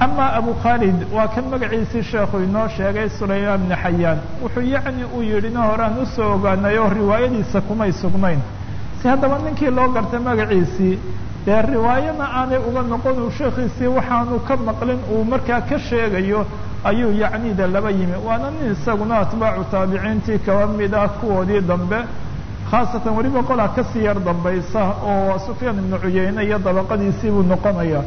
ama abu khaalid waa kan magaciisii sheekhu inoo sheegay sulaymaan bni xayaan wuxuu yacni uu yidhina horaan u soo ogaanay riwaayadiisa kumay sugnayn. Si haddaba ninkii loo garta magaciisii dee riwaayana aanay uga noqon uu sheekhiisii waxaanu ka maqlin uu markaa ka sheegayo ayuu yacni de laba yimi. Waana nin isaguna atbaacu taabiciintii kaba mid ah kuwoodii dambe khaasatan weliba qolaa ka sii yar dambaysa oo sufyaan ibnu cuyeyne iyo dabaqadiisii buu noqonaya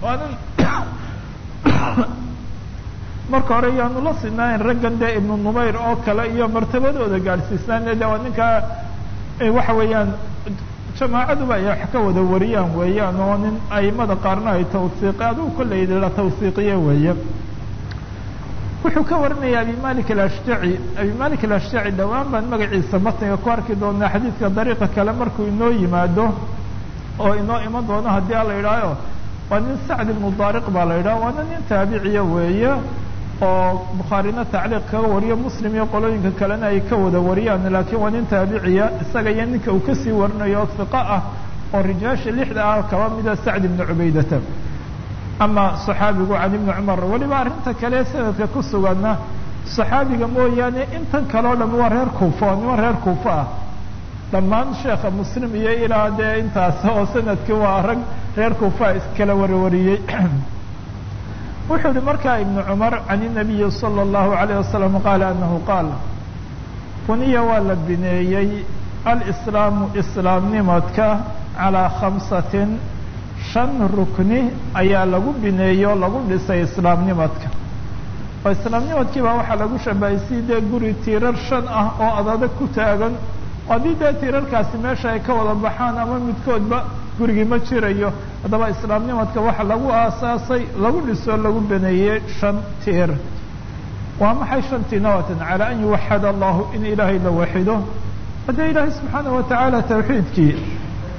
marka hore yaanu la sinaayn raggan dee ibnu numayr oo kale iyo martabadooda gaadhsiisnaan de waa ninkaa waxa weeyaan jamaacaduba ay wax ka wada wariyaan weeyaan oo nin aimada qaarna ay tawsiiqi adigu kolley la tawsiiqiye weeye wuxuu ka warinaya abi malik alashjaci. Abi malik alashjaci dhowaan baan magaciisa matniga ku arki doonaa xadiidka dariiqa kale markuu inoo yimaado oo inoo iman doono haddii a la yidhaaho waa nin sacd ibnu daariq baa la yidhaha waana nin taabiciya weeye oo bukhaarina tacliiq kaga wariyo muslim iyo qolooyinka kalena ay ka wada wariyaan laakiin waa nin taabiciya isaga iyo ninka uu ka sii warinayo hiqa ah oo rijaasha lixda ah kaba mida sacd ibnu cubaydata ama صaxaabigu can ibni cumar weliba arrinta kale sanadka ku suganna صaxaabiga mooyaane intan kaleo dham waa reer kuufa niman reer kuufa ah dhammaan sheekha muslim iyo ilaa dee intaas oo sannadkii waa rag reer kufa iskala warwariyey. Wuxuu yihi markaa ibnu cumar can inabiyi sala allahu alayh wasalam qaala anahu qaal buniya waa la bineeyey alislaamu islaamnimadka calaa khamsatin shan rukni ayaa lagu bineeyo lagu dhisay islaamnimadka. Oo islaamnimadkiibaa waxaa lagu shabahay guri tiirar shan ah oo ad ku taagan haddii tiirarkaasi meesha ay ka wada baxaan ama midkoodba gurigii ma jirayo. Haddaba islaamnimadka waxa lagu aasaasay lagu dhisoo lagu baneeyey shan tiir. Waa maxay shantii nawatan calaa an yuwaxad allahu in ilaahay la waxido haddee ilaahay subxaana watacaala tawxiidkii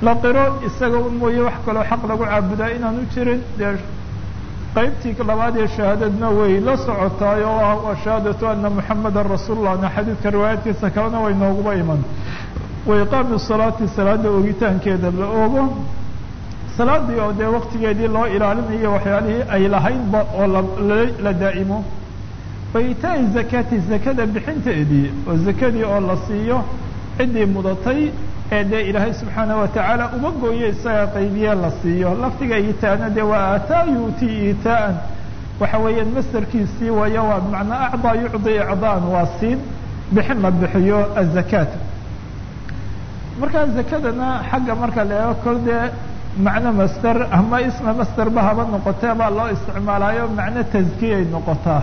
la qiro isaga un mooye wax kaloo xaq lagu caabudaa inaanu jirin dee qaybtii labaad ee shahaadadna way la socotaay oo ah waa shahaadatu ana muxamadan rasuulullah na xadiidka riwaayaadkiisa kalena way nooguba iman. Wa iqaami salaati salaada oogitaankeeda la oogo. Salaadii oo dee waktigeedii loo ilaalinayo waxyaalihii ay lahaydba oo la daa'imo. Wa itaa-i zakaati zakada bixinteedii oo zakadii oo la siiyo ciddii mudatay ee dee ilaahay subxaana watacaala uma gooye isaga qaybiye la siiyo lafdiga itaana dee waa aataa yuuti itaan waxa weeyaan masderkiisii wayo waa bimacnaa acdaa yucdi icdaan waa siin bixin la bixiyo azakaat markaa zakadana xagga marka la eego kol dee macno master ama isma masterba haba noqotee baa loo isticmaalaayo macno taskiyay noqotaa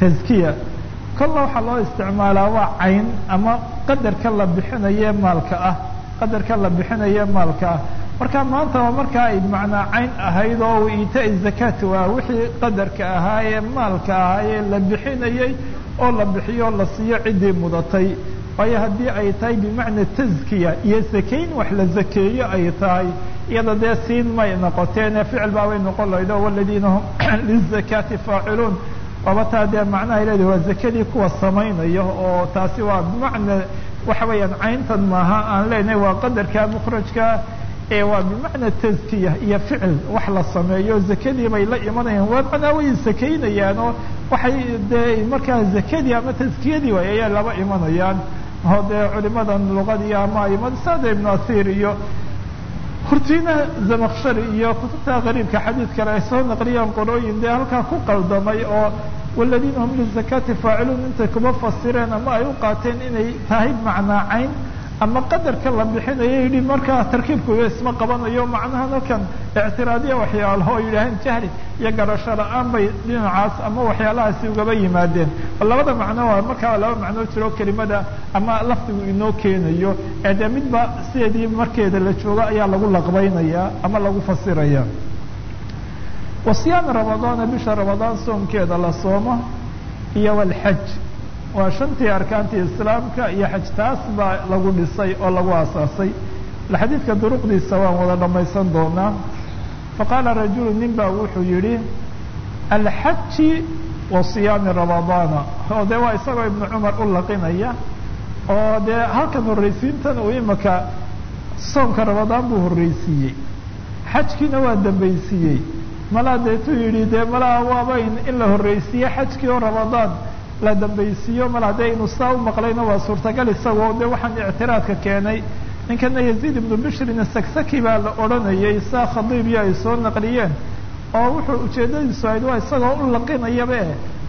taskiya kolla waxaa loo isticmaalaa waa cayn ama qadarka la bixinaye maalka ah qadarka la bixinaye maalka. Ah marka maanta waa markaa ay macnaa cayn ahayd oo itaa zakaat waa wixii qadarka ahaa ee maalka ahaa ee la bixinayey oo la bixiyo la siiyo ciddii mudatay. Waayo haddii ay tahay bimacna taskiya iyo sakayn wax la zakeeyo ay tahay. Iyada dee siin may noqoteene ficil baabay noqon lahayd oo waladiina hum lizakaati faaciluun. Waaba dee macnaha leedahay waa zakadii kuwa samaynayo oo taasi waa bimacna waxa weeyaan cayntan maaha aan leenahay waa qadarka mukhrajka ee waa bimacna taskiya iyo ficil wax la sameeyo. Zakadii bay la imanayaan waa macnaa way sakaynayaan oo waxay dee markaa zakadii ama taskiyadii way ayaa laba imanayaan. Oo dee culimadan luqadii ama aimada saada ibnu athir iyo hurtiina zamakshari iyo kutubta qariibka xadiid kale ay soo naqliyaan qolooyin dee halkaa ku qaldamay oo waladiina hum lizakaati faaciluun intay kuma fasireen ama ay u qaateen inay tahay macnaa cayn ama qadarka la bixinayo yidhi markaa tarkiibku isma qabanayo macnaha halkan ictiraadiya waxyaalaha oo yidhaaheen jahli iyo garasho la'aan bay dhinacaas ama waxyaalahaasi ugaba yimaadeen labada macno waa markaa laba macnoo jiro kelimada ama lafdigu inoo keenayo ee midba sideedii markeeda la joogo ayaa lagu laqbaynaya ama lagu fasiraya wa siyaami ramadaana bisha ramadaan soomkeeda la soomo iyo walxaj waa shantii arkaantii islaamka iyo xaj taas baa lagu dhisay oo lagu aasaasay. Xadiidka duruqdiisa waan wada dhammaysan doonaa. Faqaala rajulu nin baa wuxuu yidhi alxaji wa siyaami ramadaana oo dee waa isagoo ibnu oo dee halkan horraysiintan uu imaka soomka ramadaan buu horraysiiyey. Xajkiina waa dambaysiiyey malaa deetuu yidhi dee malaa waabayn in la horraysiiye xajkii oo ramadaan la dambaysiiyo. Mal haddee inu saa u maqlayna waa suurtagal isagoo de waxaan ictiraadka keenay. Ninkana yaziid ibnu bishrin sagsaki baa la odhanayay saa khadiibyo ay soo naqliyeen? Oo wuxuu ujeeddadiisu ahayd waa isagoo u laqinayabe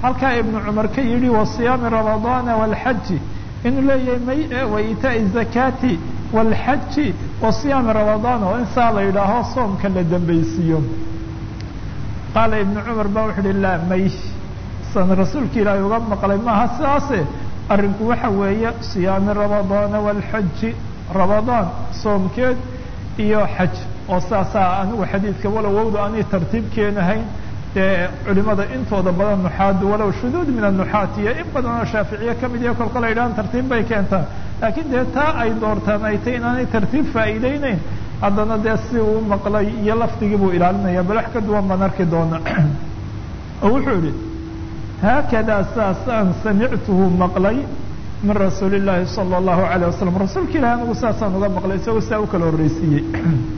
halkaa ibnu cumar ka yidhi wa siyaami ramadaana waalxaji inuu leeyahay may wa iitaai zakaati waalxaji wa siyaami oo in saa la yidhaaho soomka la dambaysiiyo qaala ibnu cumar ba wuxu uhi laa may san rasuulka ilaahay uga maqlay maaha sidaase arrinku waxa weeye siyaami ramadaana waalxaji ramadaan soomkeed iyo xaj oo saasaa anigu xadiidka walow wowda aanay tartiib keenahayn dee culimada intooda badan nuxaadu walow shuduud min anuxaat iyo in badan oo shaaficiye ka mid iyo kolka la yidhahan tartiib bay keentaa. Laakiin dee taa ay doortaan ay tay inaanay tartiib faa'iideyneyn haddana dee si uu maqlay iyo lafdigii buu ilaalinaya bal wax ka duwan baan arki doona oo wuxuu yihi haakadaa saasaan samictuhu maqlay min rasuuli llaahi sala allahu alayh wasalam rasuulka ilahi anigu saasaan uga maqlay isagoo saa u kala horreysiiyey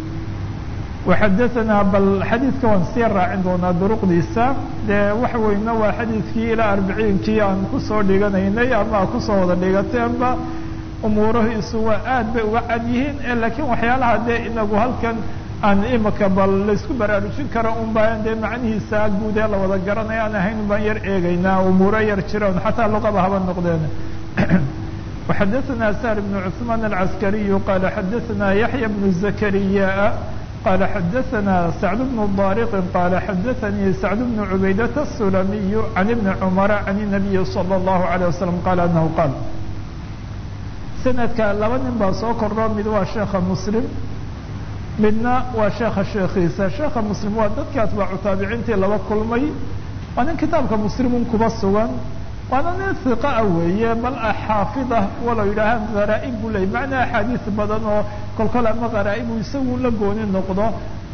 waxadaanaa bal xadiidka waan sii raacin doonaa duruqdiisa. Dee waxa weyna waa xadiidkii ilaa arbiciinkii aan ku soo dhiganaynay ama ku soo wada dhigateenba umuurahiisu waa aad bay uga cad yihiin laakiin waxyaalaha dee inagu halkan aan imika bal laysku baraarujin karo un baan dee macnihiisa guud ee la wada garanaya aan ahayn un baan yar eegaynaa umuuro yar jiroon xataa luqaba haba noqdeen وxadaثna sar بن cثman العaskariي qala xadaثna yaحya بن زakriya qala xadaثna sacd بن ضاriq qala xadaثnii sacd بن cubaydaة الsulamiy عan iبn cmr عan النabiyi slى الlaه عليه وsلم qala anahu qaal sanadka laba nin baa soo kordho mid waa sheekha mslim midna waa sheekha sheekiisa sheekha mslim waa dadkii atbaacu taabiciintii laba kulmay waa nin kitaabka mslimun kuba sugan waana nin hiqaa weeye bal xaafida walow yidhaahaan gharaaib buu ley macnaa axaadiis badan oo kolkol ama gharaa'ibu isagu la gooni noqdo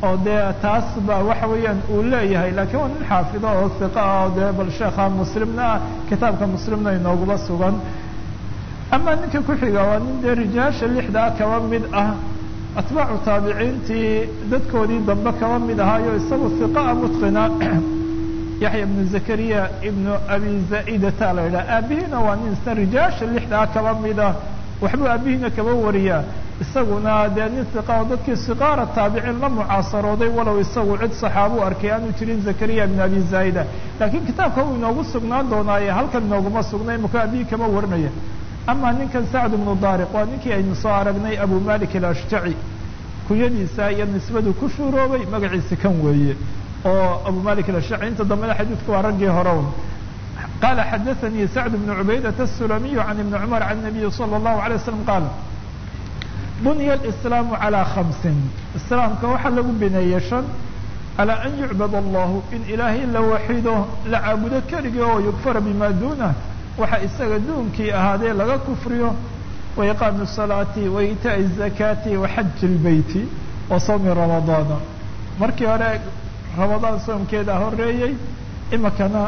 oo dee taas ba waxa weeyaan uu leeyahay lakiin waa nin xaafida oo hiqa ah oo dee bal sheekha muslimna ah kitaabka muslimna inooguba sugan ama ninka ku xiga waa nin dee rijaasha lixdaa kaba mid ah. Atbaacu taabiciintii dadkoodii dambe kaba mid ahaayo isagu hiqaa mutqina yaxya ibnu zakariya ibnu abi zaidata la yidhaha aabihiina waa nin isna rijaasha lixdaa kaba mida waxbuu aabihiina kaba wariyaa. Isaguna dee nin hiqa oo dadkii siqaara taabiciin la mucaasarooday walow isagu cid saxaabu arkay aanu jirin zakariya ibnu abi zaida. Laakiin kitaabka uu inoogu sugnaan doonaaye halkan inooguma sugnay muka aabihii kaba warinaya ama ninkan sacd ibnu daariq waa ninkii aynu soo aragnay abu malik alashjaci kuyadiisa iyo nisbadu ku shuuroobay magaciisi kan weeye. Oo abu malik alashjaci inta dambena xadiidku waa raggii horewn qaala xadaanii sacd bnu cubaydat asulamiyu can ibni cumar can nabiyi sala allahu alay waslam qaal bunya lslaamu calaa khamsin. Islaamka waxaa lagu bineeyey shan calaa an yucbad allahu in ilaahay la waxido la caabudo keligii oo yukfara bima duunah waxa isaga duunkii ahaadee laga kufriyo waiqaami الsalaati waitaaءi الzakaati waxaji اlbeyti wa sawmi ramadaana markii hore ramadaan soomkeeda horeeyey imikana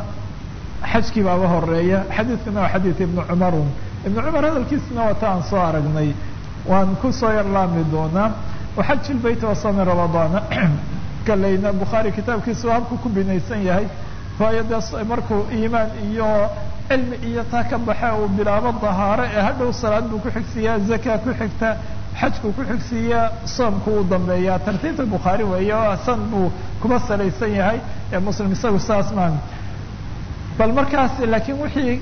xajkii baaba horeeya xadiidkuna waa xadiid ibnu cumarun ibnu cumar hadalkiisuna waa ta aan soo aragnay waan kusoo yar laami doonaa waxaji lbeyt wa sawmi ramadaana kalayna bukhaari kitaabkiisa habku ku binaysan yahay waayo dee markuu iimaan iyo cilmi iyo taa ka baxe uu bilaabo dahaaro ee hadhow salaad buu ku xigsiiyaa zaka ku xigta xajku ku xigsiiya soomku uu dambeeyaa. Tartiibta bukhaari weeye oo san buu kuba salaysan yahay ee muslim isagu saas maan bal markaas laakiin wixii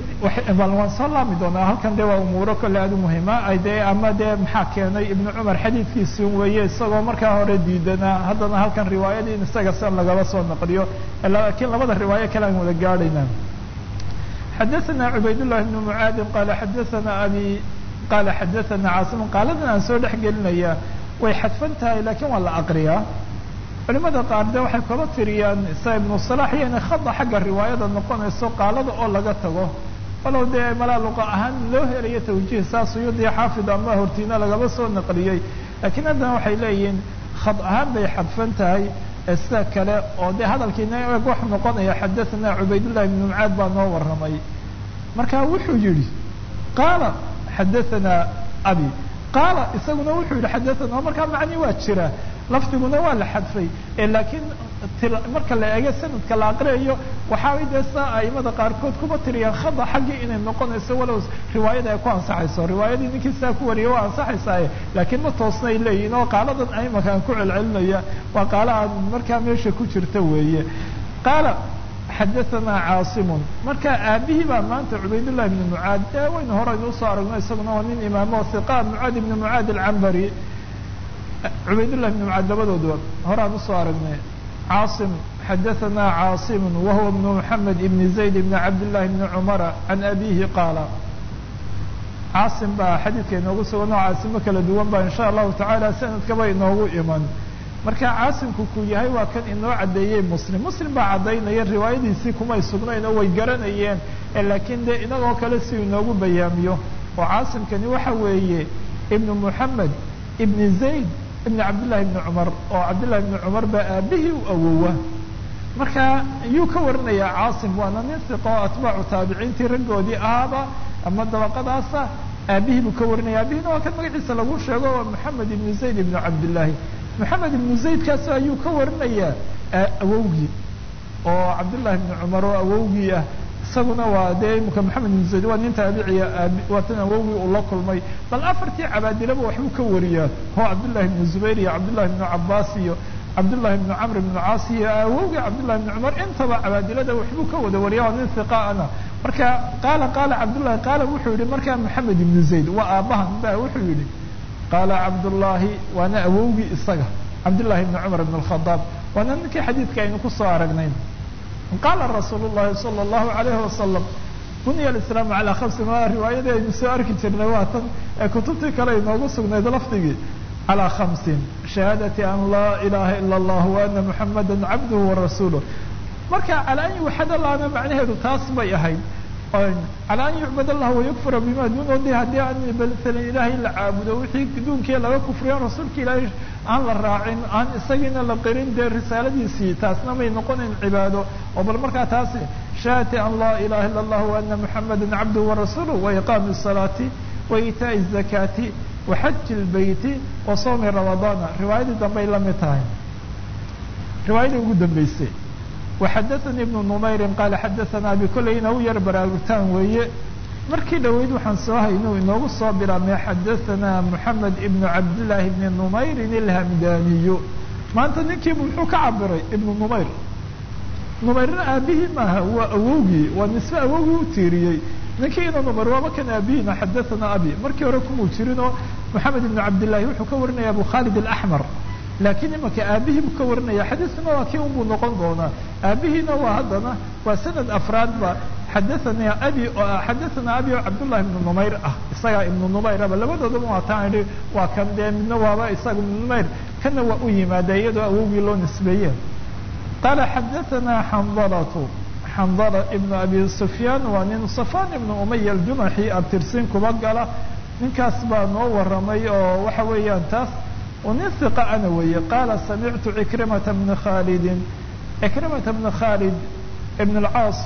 bal waan soo laami doonaa halkan dee waa umuuro kolle aad u muhima ay dee ama dee maxaa keenay ibnu cumar xadiidkiisi weeye isagoo markaa hore diidanaa haddana halkan riwaayadii in isaga san lagaba soo naqliyo laakiin labada riwaayo kale aan wada gaadhayna xadaثana cubayd لlahi بn mucaadi qala xadaثana abi qala xadaثana caasim qaaladan aan soo dhex gelinaya way xadfan tahay lakiin waa la aqriyaa culimada qaar de waxay kula tiriyaan isa ibnu salaax iyana khada xagga riwaayada noqonayso qaalada oo laga tago. Walow dee malaa luqa ahaan loo helayo tawjiih saasuyodii xaafid ama hortiina lagama soo naqliyey. Laakiin haddana waxay leeyihiin khad ahaan bay xadfan tahay sida kale oo de hadalkiina eeg wax noqonaya xadathana cubaydullahi ibnu mcaad baa noo warramay. Marka wuxuu yidhi qaala xadathana abi. Qaala isaguna wuxuu yidhi xadathana markaa macni waa jira lafdiguna waa la xadfay. Laakiin marka la eego sanadka la aqriyayo waxaa de saa aimada qaarkood kuma tiriyaan khada xaggii inay noqonayso walow riwaayada ay ku ansaxayso riwaayadii ninkii saa ku wariyay waa ansaxaysaaye. Laakiin ma toosnay leeyihiin oo qaaladan aimaka aan ku celcelinaya. Waa qaala aan markaa meesha ku jirta weeye. Qaala xadaثana caasimun. Marka aabihii baa maanta cubaydullahi ibni mucaad ee waynu horeynu u soo aragno isaguna waa nin imaamo hiqa mucaad ibni mucaad alcambari cubaydالlah ibn mcad labadooduba horaan u soo aragnay. Caasim xadaanaa caasimu wahuwa ibnu moxamed ibni zayd ibni cabdillahi ibni cumara can abihi qaala. Caasim baa xadiidka inoogu sugan oo caasimo kala duwan ba insha allahu tacaala sanadkaba inoogu iman. Marka caasimku ku yahay waa kan inoo caddeeyey muslim. Muslim baa caddaynaya riwaayadiisii kumay sugnayn oo way garanayeen laakiin dee inagoo kale si inoogu bayaamiyo. Oo caasimkani waxa weeye ibnu moxamed ibni zayd ibni cabdillahi ibni cumar oo cabdillahi ibni cumar baa aabihii u awowa marka yuu ka warinayaa caasim waana nin siqo oo atbaacu taabiciintii raggoodii ahaaba ama dabaqadaasa. Aabihii buu ka warinaya aabihina waa kan magaciisa lagu sheego waa moxamed ibni zayd ibni cabdillaahi moxamed ibnu zaydkaas ayuu ka warinayaa awowgii oo cabdullahi ibni cumar oo awowgii ah isaguna waa dee imika moxamed ibnu zayd waa nin taabiciya waa tan awowgii uu la kulmay. Bal afartii cabaadilaba waxbuu ka wariyaa oo cabdullahi ibnu zubayr iyo cabdullahi ibnu cabaas iyo cabdullahi ibnu camr ibnu caas iyo awowgii cabdullahi ibni cumar intaba cabaadilada waxbuu ka wada wariya oo nin hiqaana marka qaala qaala cabdullahi qaala wuxuu yihi markaa moxamed ibnu zayd waa aabbahan ba wuxuu yihi qaala cabdullaahi waana awowgii isaga cabdullahi ibni cumar ibn اlkhadaab waana ninkii xadiidka aynu ku soo aragnay qaala rasuulu llahi salى اllahu alayhi wasalam bunya alislaamu calaa khamsin waa riwaayadii aynu soo arki jirnay waa tan ee kutubtii kale inoogu sugnayd lafdigii calaa khamsin shahaadati an laa ilaha ila اllah wa ana muxamada cabduhu warasuuluh marka calaa an yuwaxad allahna macnaheedu taas bay ahayd noqon calaa an yucbad allah wayakfura bima duunahu haddii aan blan ilaahay la caabudo. Wixii duunkii laga kufriyo rasuulka ilaahay aan la raacin aan isagiina la qirin dee risaaladiisii taasna may noqonayn cibaado. Oo bal markaa taasi shaati an laa ilaha illa allah wa ana muxamada cabduhu warasuuluh wa iqaami salaati wa iitaa'i zakaati wa xaji lbeyti wa soomi ramadaana riwaayadii dambe ay la tahay. Riwaayadii ugu dambeysay waxadaanii ibnu numayrin qaala xadaanaa abi kolleyna u yar baraarutaan weeye markii dhoweyd waxaan soo haynu inoogu soo bilaabnay xadaanaa moxamed ibnu cabdillaahi ibni numayrin ilhamdaaniyu maanta ninkiibu muxuu ka cabiray ibnu numayr numayrna aabihii maaha waa awowgii waa nisbe awowgii u tiiriyey ninkii ina numar waaba kan aabihina xadaanaa abi markii hore kumuu jirinoo moxamed ibnu cabdillahi wuxuu ka warinaya abu khaalid alaxmar laakiin imaka aabihii buu ka warinaya xadiiskuna waa kii unbuu noqon doonaa. Aabihiina waa haddana waa sanad afraadba xadathana abi xadathana abi cabdullahi ibnu numayr ah isagaa ibnu numayr aba. Labadoodaba waa taan idhi waa kan dee midna waaba isaga ibnu numayr. Kana waa u yimaada iyadoo awowgii loo nisbeeye qaala xadathana xandalatu xandala ibnu abi sufyaan waa nin safan ibnu umaya aljumaxi abtirsiin kuba gala. Ninkaas baa noo waramay oo waxa weeyaan taas nin iqa ana weeye qaala samictu cikrimata bna khaalidin cikrimata bna khaalid ibn alcaas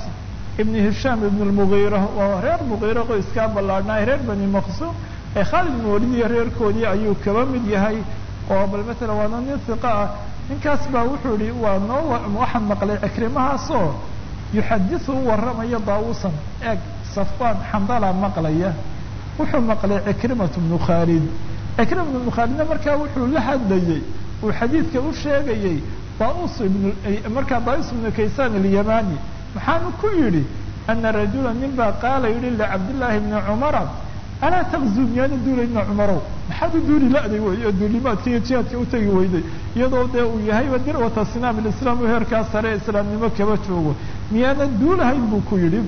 ibn hishaam ibn lmugiira waa reer mugiira qoyskaa ballaadhnaa reer bani maqsuum ee khaalid ibn walid iyo reerkoodii ayuu kaba mid yahay oo bal matala waana nin iqa ah ninkaas baa wuxuu ihi waa noo waxaan maqlay cikrimahaasoo yuxadisu u waramayo daawusan eeg safaan xandala maqlaya wuxuu maqlay cikrimatu bnu khaalid cikrima ibn bukhaalina markaa wuxuu la hadlayey uu xadiidka u sheegayey daus markaa daus ibnu kaysan alyamani maxaanu ku yidhi ana rajula nin baa qaala yidhi licabdillaahi bni cumara alaa taqzu miyaana duulayna cumarow maxaad u duuli la-day wey oo duulimaadka iyo jihaadka utegi weyday iyadoo dee uu yahayba dirwata sinaam ilislaam u heerkaa sare islaamnimo kaba joogo. Miyaana duulahayn buu ku yidhi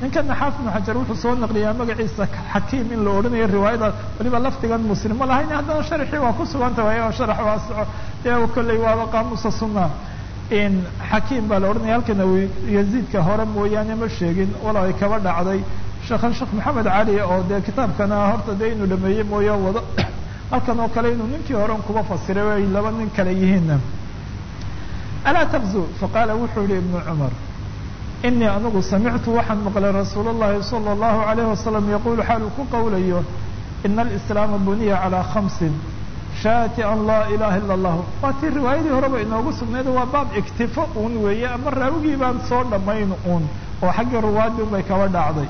ninka naxaaf ibnu xajar wuxuu soo naqliyaa magaciisa xakiim in la odhanayo riwaayada. Waliba lafdigan muslim ma lahayn haddana sharxii waa ku suganta waay oo sharax waasoco dee kolley waaba qaamuusa sunna. In xakiim baa la odhanaya halkana yaziidka hore mooyaane ma sheegin walo ay kaba dhacday. Sheekhan sheekh maxamed cali oo dee kitaabkana horta dee inuu dhameeyey mooye wado halkan oo kale inuu ninkii horen kuba fasiray ay laba nin kale yihiinna alaa taqzu? Faqaala wuxuu yihi ibnu cumar inii anigu samictu waxaan maqlay rasuul llahi sala allahu alayh wasalam yaquulu xaaluu ku qowlayo ina alislaama buniya calaa khamsin shaati an laa ilaha ila allahu waa tii riwaayadii horeba inoogu sugnaydo waa baab iktifo uun weeye ama raawigii baan soo dhammayn uun oo xagga ruwaadii un kaba dhacday.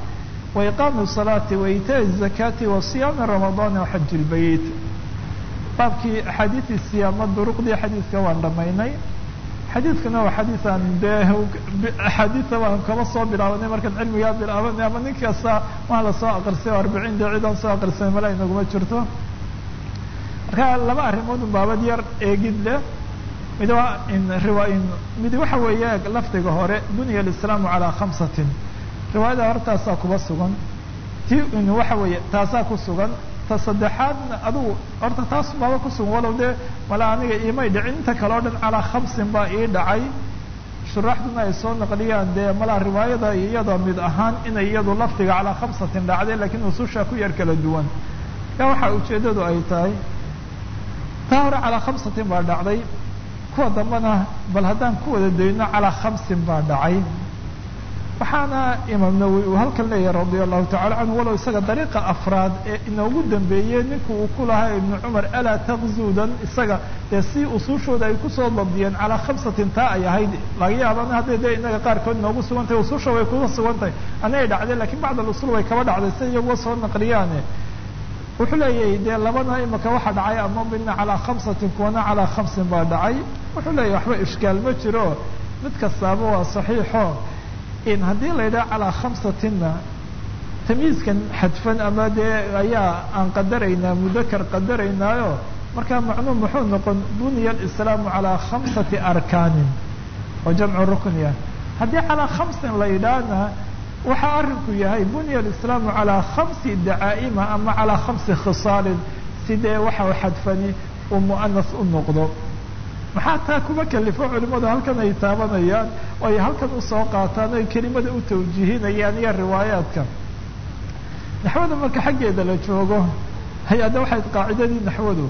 Wa iqaami salaati wa iitaai zakaati wa siyaami ramadaani wa xaji lbayt baabkii axaadiisii siyaama duruqdii xadiidka waan dhammaynay xadiidkana waa xadiid aan dee axaadiida waan kaba soo bilaabanay markaan cilmigaa bilaabanay ama nin kasta waan la soo aqrisay arbiciin dee soo aqrisay mala inaguma jirto. Marka laba arrimood un baabad yar eegid leh. Mid waa riwa mid waxa weeye lafdiga hore bunya alislaamu calaa khamsatin. Riwaayada hore kuba sugan. Ti waxa weeye taasaa ku sugan ta saddexaadna adugu horta taas baaba ku sugan. Walow dee mala aniga imay dhicin inta kale o dhan calaa khamsin baa ii dhacay. Shuraaxduna ay soo naqliyaan dee malaa riwaayada iyada mid ahaan inay iyadu lafdiga calaa khamsatin dhacday lakiin ususha ku yar kala duwan. Ya waxaa ujeeddadu ay tahay taa hore calaa khamsatin baa dhacday kuwa dambena bal haddaan ku wada dayno calaa khamsin baa dhacay waxaana imaam nawowi uu halkan leeyahay radia allahu tacala canhu walow isaga dariiqa afraad ee inoogu dambeeyey ninka uu ku lahaa ibnu cumar alaa takzudan isaga dee si usuushooda ay ku soo dabdiyeen calaa khamsatin taa ay ahayd. Laga yaabana hadday dee inaga qaarkood inoogu sugan tahay usuusha way kuga sugan tahay. Anay dhacday lakiin bacd alusul way kaba dhacday si iyaguwa soo naqliyaane. Wuxuu leeyahay dee labana imika waxa dhacay ama midna calaa khamsatin kuwana calaa khamsin baa dhacay. Wuxuu leeyahay waxba ishkaal ma jiro. Mid kastaaba waa saxiixo in haddii la yidhaha calaa khamsatinna tamyiiskan xadfan ama dee ayaa aan qadaraynaa mudakar qadaraynaayo markaa macnuu muxuu noqon? Bunya alislaamu calaa khamsati arkaanin oo jamcu rukniya haddii calaa khamsin la yidhaahna waxaa arrinku yahay bunya alislaamu calaa khamsi dacaa'ima ama calaa khamsi khisaalin sidee waxa xadfani uu mu'anas u noqdo maxaa taa kuma kalifo culimadu halkan ay taabanayaan oo ay halkan u soo qaataan oy kelimada u tawjiihinayaan iyo riwaayaadka naxwada marka xaggeeda la joogo hay'adda waxay qaacidadii naxwadu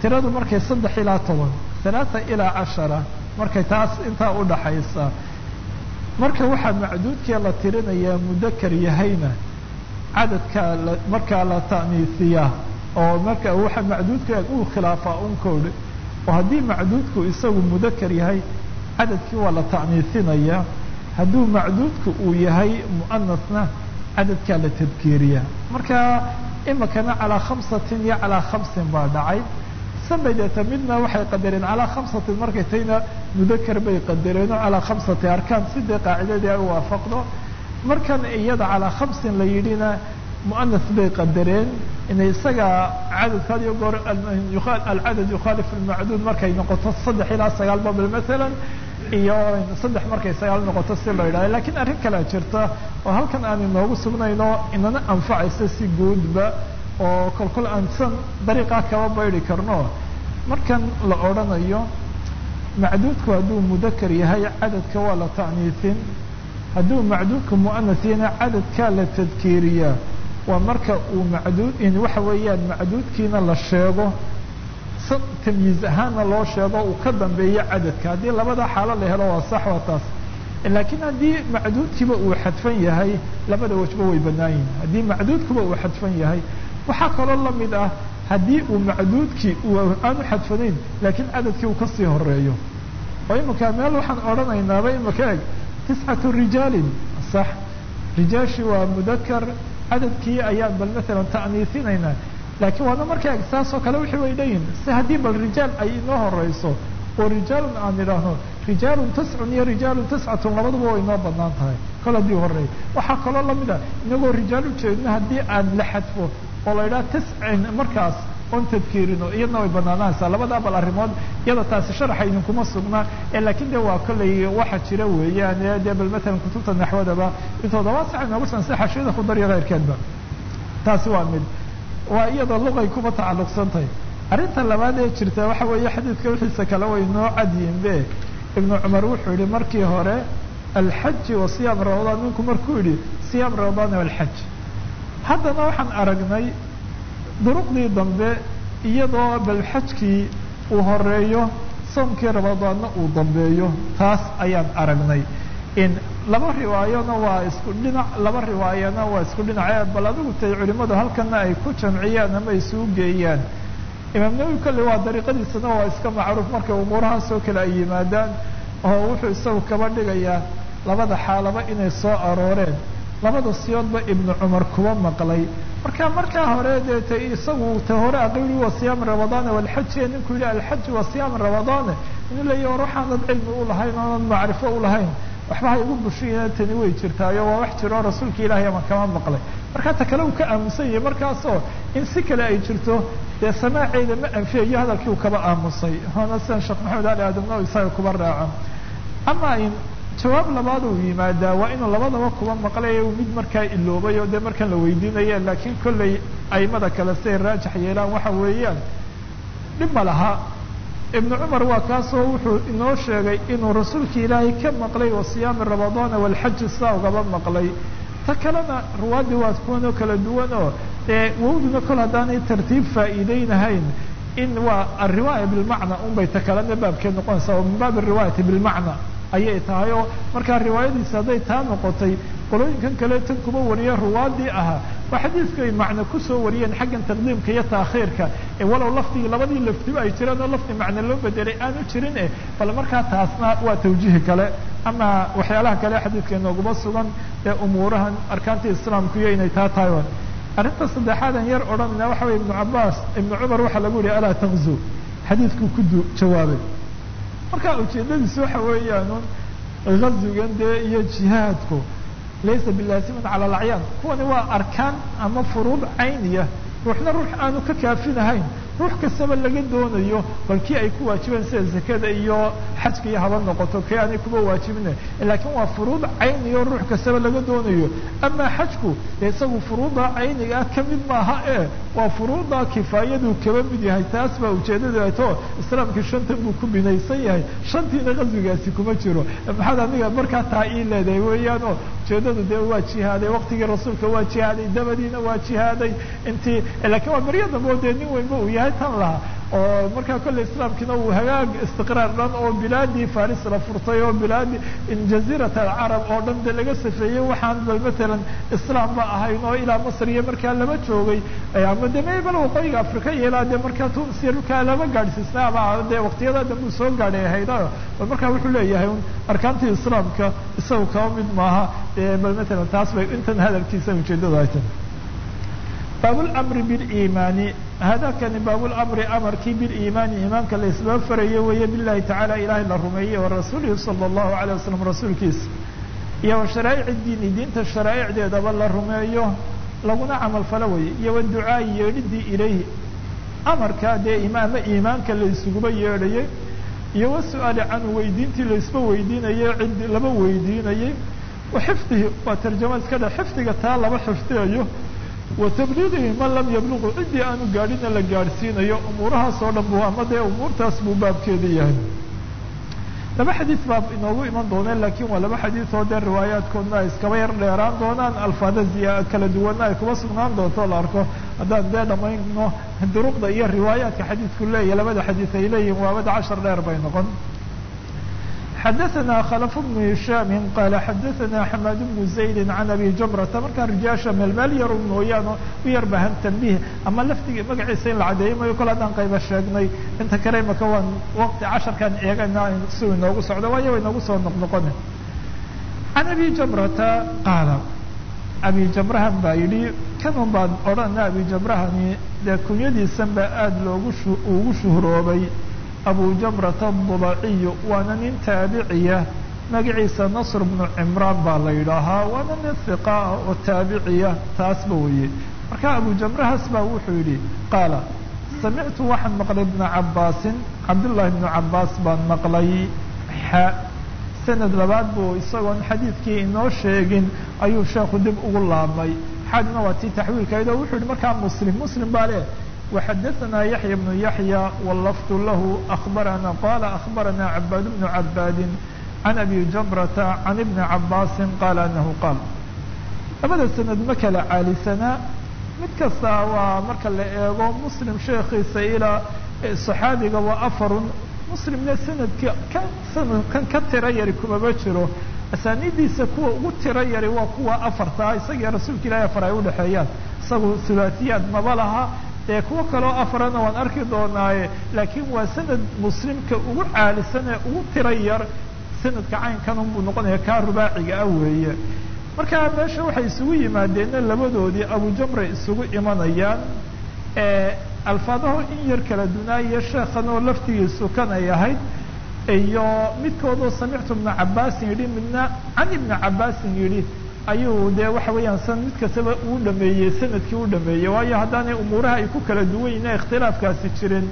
tiradu markay saddex ilaa toban halaata ilaa cashara markay taas intaa udhaxaysa marka waxaa macduudkee la tirinayaa mudakar yahayna cadadkaa markaa la ta'niisiyaa oo marka waxa macduudka uu khilaafaa unkoodh oo haddii macduudku isagu mudakar yahay cadadkii waa la ta'niisinayaa hadduu macduudku uu yahay mu'anasna cadadkaa la tadkiiriyaa marka imikana calaa khamsatin iyo calaa khamsin baa dhacay. Sabadeeta midna waxay qadareen calaa khamsatin markay tayna mudakar bay qadareen oo calaa khamsati arkaan sidii qaacidadii ay waafaqdo. Markan iyada calaa khamsin la yidhina mu'anas bay qadareen inay isaga cadadkaad iyo goor alcadad yukhaalif almacduud markay noqoto saddex ilaa sagaal babl maalan iyo saddex markay sagaal noqoto si loo yidhahdo. Lakiin arrin kalea jirta oo halkan aan inoogu sugnayno inana anfacaysa si guudba oo kolkol aan san dariiqaa kaba baydi karno. Markan la odrhanayo macduudku hadduu mudakar yahay cadadka waa la ta'niisin hadduu macduudku mu'anas yahayna cadadkaa la tadkiiriyaa waa marka uu macduud waxa weeyaan macduudkiina la sheego tamyiiz ahaanna loo sheego uu ka dambeeyo cadadka. Haddii labada xaalo la helo waa sax waa taas. Laakiin haddii macduudkiiba uu xadfan yahay labada wajba way bannaan haddii macduudkuba uu xadfan yahay waxaa kaloo la mid ah haddii uu macduudkii uu aanu xadfanayn laakiin cadadkii uu ka sii horeeyo oo imika meel waxaan odhanaynaaba imika eg tiscatu rijaalin sax. Rijaashi waa mudakar cadadkii ayaan bal maalan ta'niisinaynaa. Laakiin waana markaa eg saas oo kale wixii way leeyihiin si haddii bal rijaal ay inoo horeyso oo rijaalun aan idhaahno rijaalun tascun iyo rijaalun tascatun labaduba way inoo bannaan tahay kol haddii horeey waxaa kaloo la mid a inagoo rijaal ujeedno haddii aan la xadfo oo la idhaha tascin markaas oon tadkiirino iyadna way banaananaysaa labadaa bal arrimood iyada taasi sharaxa idinkuma sugnaa ee laakiin de waa kollay waxa jira weeyaan ee dee bal matalan kutubta naxwadaba intooda waa sax inoogu sida xashiyada khudar iyo taasi waa mid waa iyadoo luqay kuba tacalluqsan tahay arrinta labaad ee jirta waxa weeye xadiidka wixiisa kale way noo cadyihin be ibnu cumar wuxuu yihi markii hore alxaji wa siyaam ninku markuu yihi siyaam ramadaan alxaj haddana waxaan aragnay duruqdii dambe iyadoo bal xajkii uu horeeyo soomkii ramadaanna uu dambeeyo. Taas ayaan aragnay. In laba riwaayona waa isku dhinac laba riwaayana waa isku dhinace bal adigu tay culimadu halkana ay ku jamciyaan ama isugu geeyaan. Imaam nawowi kolle waa dariiqadiisana waa iska macruuf. Markay umuurahaasoo kale ay yimaadaan oo wuxuu isagu kaba dhigayaa labada xaalaba inay soo arooreen labada siyoodba ibnu cumar kuba maqlay. Marka markaa hore dee t isagu ta hore aqayli wa siyaam ramadaane walxaji ee ninku yihi alxaji wa siyaam ramadaane inuu leeyahy war waxaanad cilmi ulahayn oonad macrifo ulahayn waxba ha igu bushiina tani way jirtaayo waa wax jiroo rasuulka ilaahay ama kama maqlay. Markaa ta kale uu ka aamusan yahay markaasoo in si kale ay jirto dee samaaceeda ma anfiyayo hadalkii uu kaba aamusay. Hoona sheekh maxamed ali aadamna isaga kuba raaco ama in jawaab labaad uu yimaadaa waa inuu labadaba kuba maqlay mid markaa iloobay oo dee markan la weydiinaya laakiin kollay aimada kale siay raajax yeelaan. Waxa weeyaan dhib ma laha. Ibnu cumar waa kaasoo wuxuu inoo sheegay inuu rasuulka ilaahay ka maqlay wa siyaami ramadaana walxaji saa ugaba maqlay. Ta kalena ruwaadii waa kuwanoo kala duwan oo dee wowduna kol haddaanay tartiib faa'iideynahayn in waa alriwaaya bilmacna unbay ta kalena baabkeed noqonaysaa oo min baab ariwaayati bilmacna ayay tahay oo markaa riwaayadiisa hadday taa noqotay qolooyinkan kale tan kuba wariya ruwaadii ahaa waa xadiidku ay macno ku soo wariyeen xaggan taqdiimka iyo taakhiirka ee walow lafdigii labadii laftiba ay jiraan oo lafdi macno loo bedelay aanu jirin eh bal markaa taasna waa tawjihi kale. Ama waxyaalaha kale xadiidka inooguma sugan ee umuurahan arkaantii islaamku iyo inay taa tahay arrinta saddexaadan yar odhanayna waxa weye ibnu cabaas ibnu cumar waxaa lagu yihi alaa takzu xadiidkuu ku jawaabay marka ujeedadiis waxa weeyaan gazigan dee iyo jihaadku laysa bilaasimin cala alacyaan kuwani waa arkaan ama furuud cayniya ruuxna ruux aanu ka kaafinahayn ruux kastaba laga doonayo bal ay ku waajibeen sida zakada iyo xajka iyo haba noqoto kii aanay kuba waajibina laakiin waa furuud cayniya oo ruux kastaba laga doonayo. Amaa xajku isagu furuuda cayniga ah ka mid maaha e waa furuuda kifaayaduu kaba mid yahay. Taas baa ujeedadeeto islaamkii shantan buu ku binaysan yahay. Shantiina qaswigaasi kuma jiro. Maxaad aniga markaa taa ii leedahay weeyaan ujeedadu dee waa jihaaday waqtigii rasuulka waa jihaaday dabadiina waa jihaaday. Intii lakiin waa beryo dambe oo dee nin uu yahay tan laha oo markaa kolley islaamkiina uu hagaag istiqraar dhan oo bilaadii faris la furtay oo bilaadii jaziirat alcarab oo dhan de laga safeeyey waxaan bal matalan islaam ba ahayn oo ilaa masr iyo markaa lama joogay. Ama de mebal waqooyiga afrika yeelaa dee markaa tunisiya dhulkaa lama gaadhsiisna ama dee waqtiyada dambe uu soo gaadhay ahayd bal markaa wuxuu leeyahay un arkaantii islaamka isaga kaba mid maaha. Bal matalan taas bay intan hadalkiisa ujeedadu ay baablamri biliimaani hadakani baablamri amarkii biliimaani iimaanka la isba farayo weeye bilahi tacaala ilaahay la rumeeyey wa rasuulihi sala allahu alayh wasalam rasuulkiisa iyo wa sharaa'ici diini diinta sharaa'icdeedaba la rumeeyo laguna camalfalo weeye. Iyo wa ducaa'i yeedhidii ilayhi amarkaa dee imaama iimaanka la isuguba yeedhayey iyo wa su'aali canhu weydiintii la isba weydiinayey cid laba weydiinayey wa xifdihi waa tarjamo iska dhe xifdiga taa laba xifdiyayo wa tabliigihi man lam yabluqu ciddii aanu gaadhina la gaadhsiinayo umuurahaas oo dhan bu ama dee umuurtaas buu baabkeeda yahay. Laba xadiid baa inoogu iman dooneen lakiin waa laba xadiid oo dee riwaayaadkoodna ay iskaba yar dheeraan doonaan alfaada ziya kala duwanna ay kuba sugnaan doonto la arko. Haddaan dee dhamayno duruqda iyo riwaayaadka xadiidku leeyahy labada xadiid ay leeyihiin waabada cashar dheer bay noqon xadaثna khلف بن هiشhاm qال xadaثna حmاd بن زayd عan abi jمرةa markaa rijaasha meelmeel yar mooyaan u yar bahan تنbih ama laftiga magaciisa in la cadeeyo mayo kol haddaan qayba sheegnay inta kale imaka waan waqti casharkaan eegana si inoogu socdo waayo wa inoogu soo noqnoqone عan abi jمرةa qaala abi jمrahan baa yidhi kanun baan odhana abi jمrahani dee kunyadiisan baa aada loogu ugu shuhroobay abu jamrata adubaciyu waana nin taabiciya magaciisa nasr bnu cimraan baa la yidhaahaa waana nin hiqa ah oo taabiciya taasba weye marka abu jamrahaas baa wuxuu yidhi qaala samictu waxaan maqlay ibna cabaasin cabdullaahi ibnu cabaas baan maqlay. Xa sanad labaad buu isagoon xadiidkii inoo sheegin ayuu sheekhu dib ugu laabmay. Xadna waa tii taxwiilkayd oo wuxuu yihi markaa muslim muslim baa leh وxadثna yaحyى بن yaحyى wlfd lah أخbarana qala أخbarana عباad بن عباad عan أbي جمرة عan بن عabاsi qala أنه qاl labada sanad ma kala caalisanaa mid kasta waa marka la eego mslim sheekiisa ilaa صaxaabiga waa afarun mslimna sanadki ka sanadkan ka tira yari kumaba jiro asaanidiisa kuwa ugu tira yari waa kuwa afartaa isagiyo rasuulka ilahi afar ay udhexeeyaan isagu hulaaثiyaad maba laha dee kuwo kaloo afarana waan arki doonaaye laakiin waa sanad muslimka ugu caalisan ee ugu tira yar sanadka caynkan unbuu noqonaya kaa rubaaciga ah weeye. Marka meesha waxay isugu yimaadeenna labadoodii abujamre isugu imanayaan. Alfaadaho in yar kala dunaayo sheekhan oo laftigiisu kan ay ahayd iyo midkoodoo samictu ibna cabaasin yidhi midna can ibni cabaasin yidhi ayuu dee waxa weeyaan san mid kastaba uu dhameeyey sannadkii u dhameeyey. Waayo haddaanay umuuraha ay ku kala duwan yihiin ikhtilaafkaasi jirin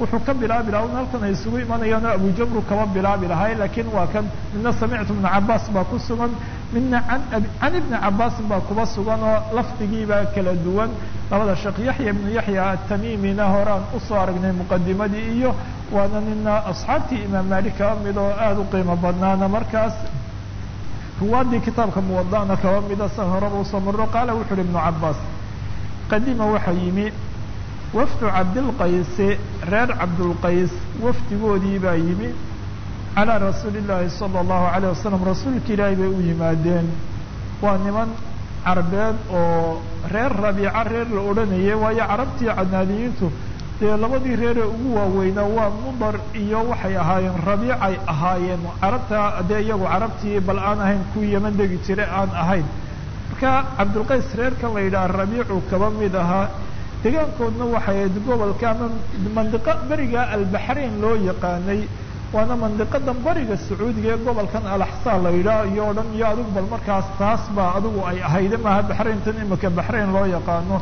wuxuu ka bilaabi lahaa un halkan ay isugu imanayaan oo abujabru kaba bilaabi lahay laakiin waa kan midna samictu ibna cabaas baa ku sugan midna an can ibni cabaasin baa kuba sugan oo lafdigiibaa kala duwan. Labada sheekh yaxya ibnu yaxya atamimina horaan u soo aragnay muqadimadii iyo waana nina asxaabtii imaam maalik kaba mid oo aada u qiimo badnaana markaas ruwaadii kitaabka muwadana kaba mida san horaba u soo marro qaala wuxu uhi ibnu cabaas qadima waxaa yimi wafdu cabdilqayse reer cabdulqays wafdigoodii baa yimi calaa rasuuli llaahi sala allahu alayh wasalam rasuulka ilaahay bay u yimaadeen. Waa niman carbeed oo reer rabiica reer la odhanayay waayo carabtii canaaniyiintu dee labadii reeree ugu waaweynaa waa mudar iyo waxay ahaayeen rabiicay ahaayeen carabta dee iyagu carabtii bal aan ahayn kuwii yeman degi jire aan ahayn. Marka cabdulqays reerkan la yidhaha rabiicu kaba mid ahaa degaankoodna waxay ahayd gobolka ama mandiqo beriga albaxrayn loo yaqaanay waana mandiqadan bariga sacuudiga ee gobolkan alaxsaa la yidhaah iyo o dhan iyo adigu bal markaas taas baa adigu ay ahayde maaha baxrayntan imika baxrayn loo yaqaano.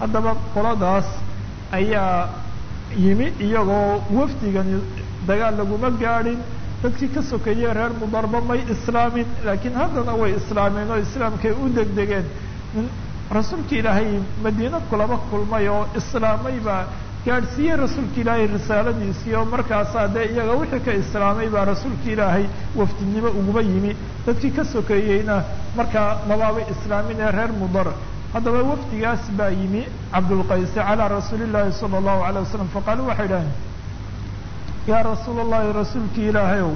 Haddaba qoladaas ayaa yimi iyagoo wafdigani dagaal laguma gaadhin dadkii ka sokeeyey reer mudarba may islaamin laakiin haddana way islaameen oo islaamkay u degdegeen. Rasuulka ilaahay madiina kulaba kulmay oo islaamay baa gaadhsiiyey rasuulka ilaahay risaaladiisii oo markaasaa dee iyaga wixii ka islaamay baa rasuulka ilaahay wafdinimo uguba yimi. Dadkii ka sokeeyeyna markaa mabaabay islaamin ee reer mudar haddaba wafdigaas baa yimi cabdulqayse calaa rasuuli llaahi sala allahu alayh wasalam faqaaluu waxay idhaheen yaa rasuula allahi rasuulkii ilaahayow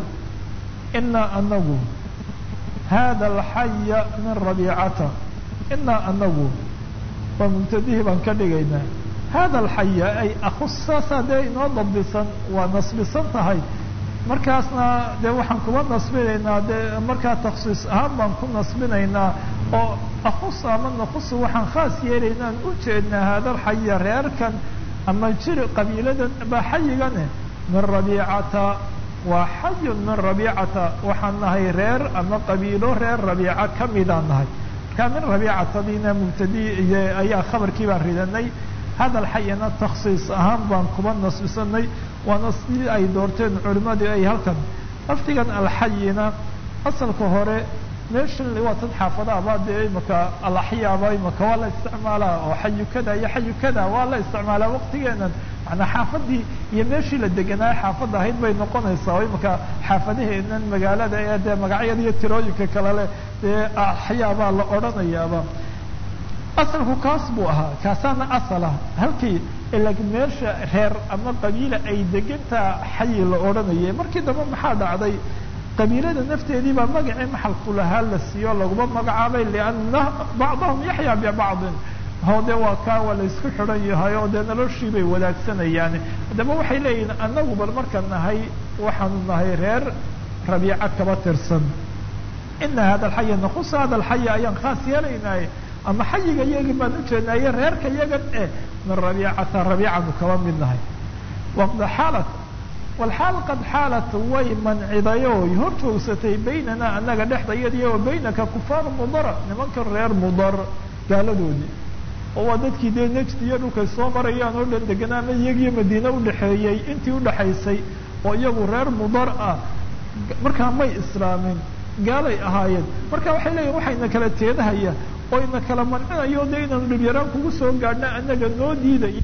inaa anagu hada alxaya min rabiicata inaa anagu waa mubtadihii baan ka dhigaynaa hada alxaya ay akhusaasaa dee inoo dabdisan waa nasbisan tahay markaasna dee waxaan kuba nasbinaynaa dee markaa taksiis ahaan baan ku nasbinaynaa oo akhus ama nakusu waxaan khaas yeelaynaan u jeednaa hada alxaya reerkan ama jiri qabiiladan baa xayigane min rabiicata waa xayun min rabiicata. Waxaan nahay reer ama qabiilo reer rabiica ka midaan nahay. Markaa min rabiicatadiina mubtadi iyo ayaa khabarkii baan ridanay hadal xayana taksiis ahaan baan kuba nasbisanay waana sidii ay doorteen culimadii ay halkan. Lafdigan alxayina asalka hore meeshan waa tan xaafadaaba dee imaka alaxyaaba imaka waa la isticmaalaa oo xayu kada iyo xayu kada waa la isticmaalaa waqtigeenan manaa xaafadii iyo meeshii la deganaayo xaafadda ahayd bay noqonaysaa oo imaka xaafadaheenan magaalada ee dee magacyada iyo tirooyinka kale leh dee axyaabaa la odhanayaaba asalku kaas buu ahaa. Kaasaana asalah halkii laakiin meesha reer ama qabiila ay degantaa xayi la odhanayay markii dambe maxaa dhacday? Qabiilada nafteedii baa magacii maxalku lahaa la siiyo laguma magacaabay lianna bacdahum yaxyaa bibacdin hoo dee waa kaa waa la isku xidhan yahay oo dee noloshii bay wadaagsanayaan. Haddaba waxay leeyihiin annagu bal marka nahay waxaanu nahay reer rabiica kaba tirsan. Ina hada alxaya nakusa hada alxaya ayaan khaas yeelaynaaye ama xayiga iyagii baan ujeednaaye reerka yagan eh min rabiicata rabiicanu kaba mid nahay. Waqda xaalat walxaal qad xaalat way mancidayo oy hor joogsatay baynana annaga dhexdayadiyo wa baynaka kufaaru mudara nimanka reer mudar gaaladoodii oo dadkii dee nejdi iyo dhulkay soo marayaan oo dhan deganaa ama iyagiyo madiine udhexeeyey intii udhexaysay oo iyagu reer mudar ah. Markaa may islaamin gaalay ahaayeen. Marka waxay leeyihiin waxayna kala teedahaya oo ina kala mancinayo de inaanu dhibyaraan kugu soo gaadhna annaga noo diidaya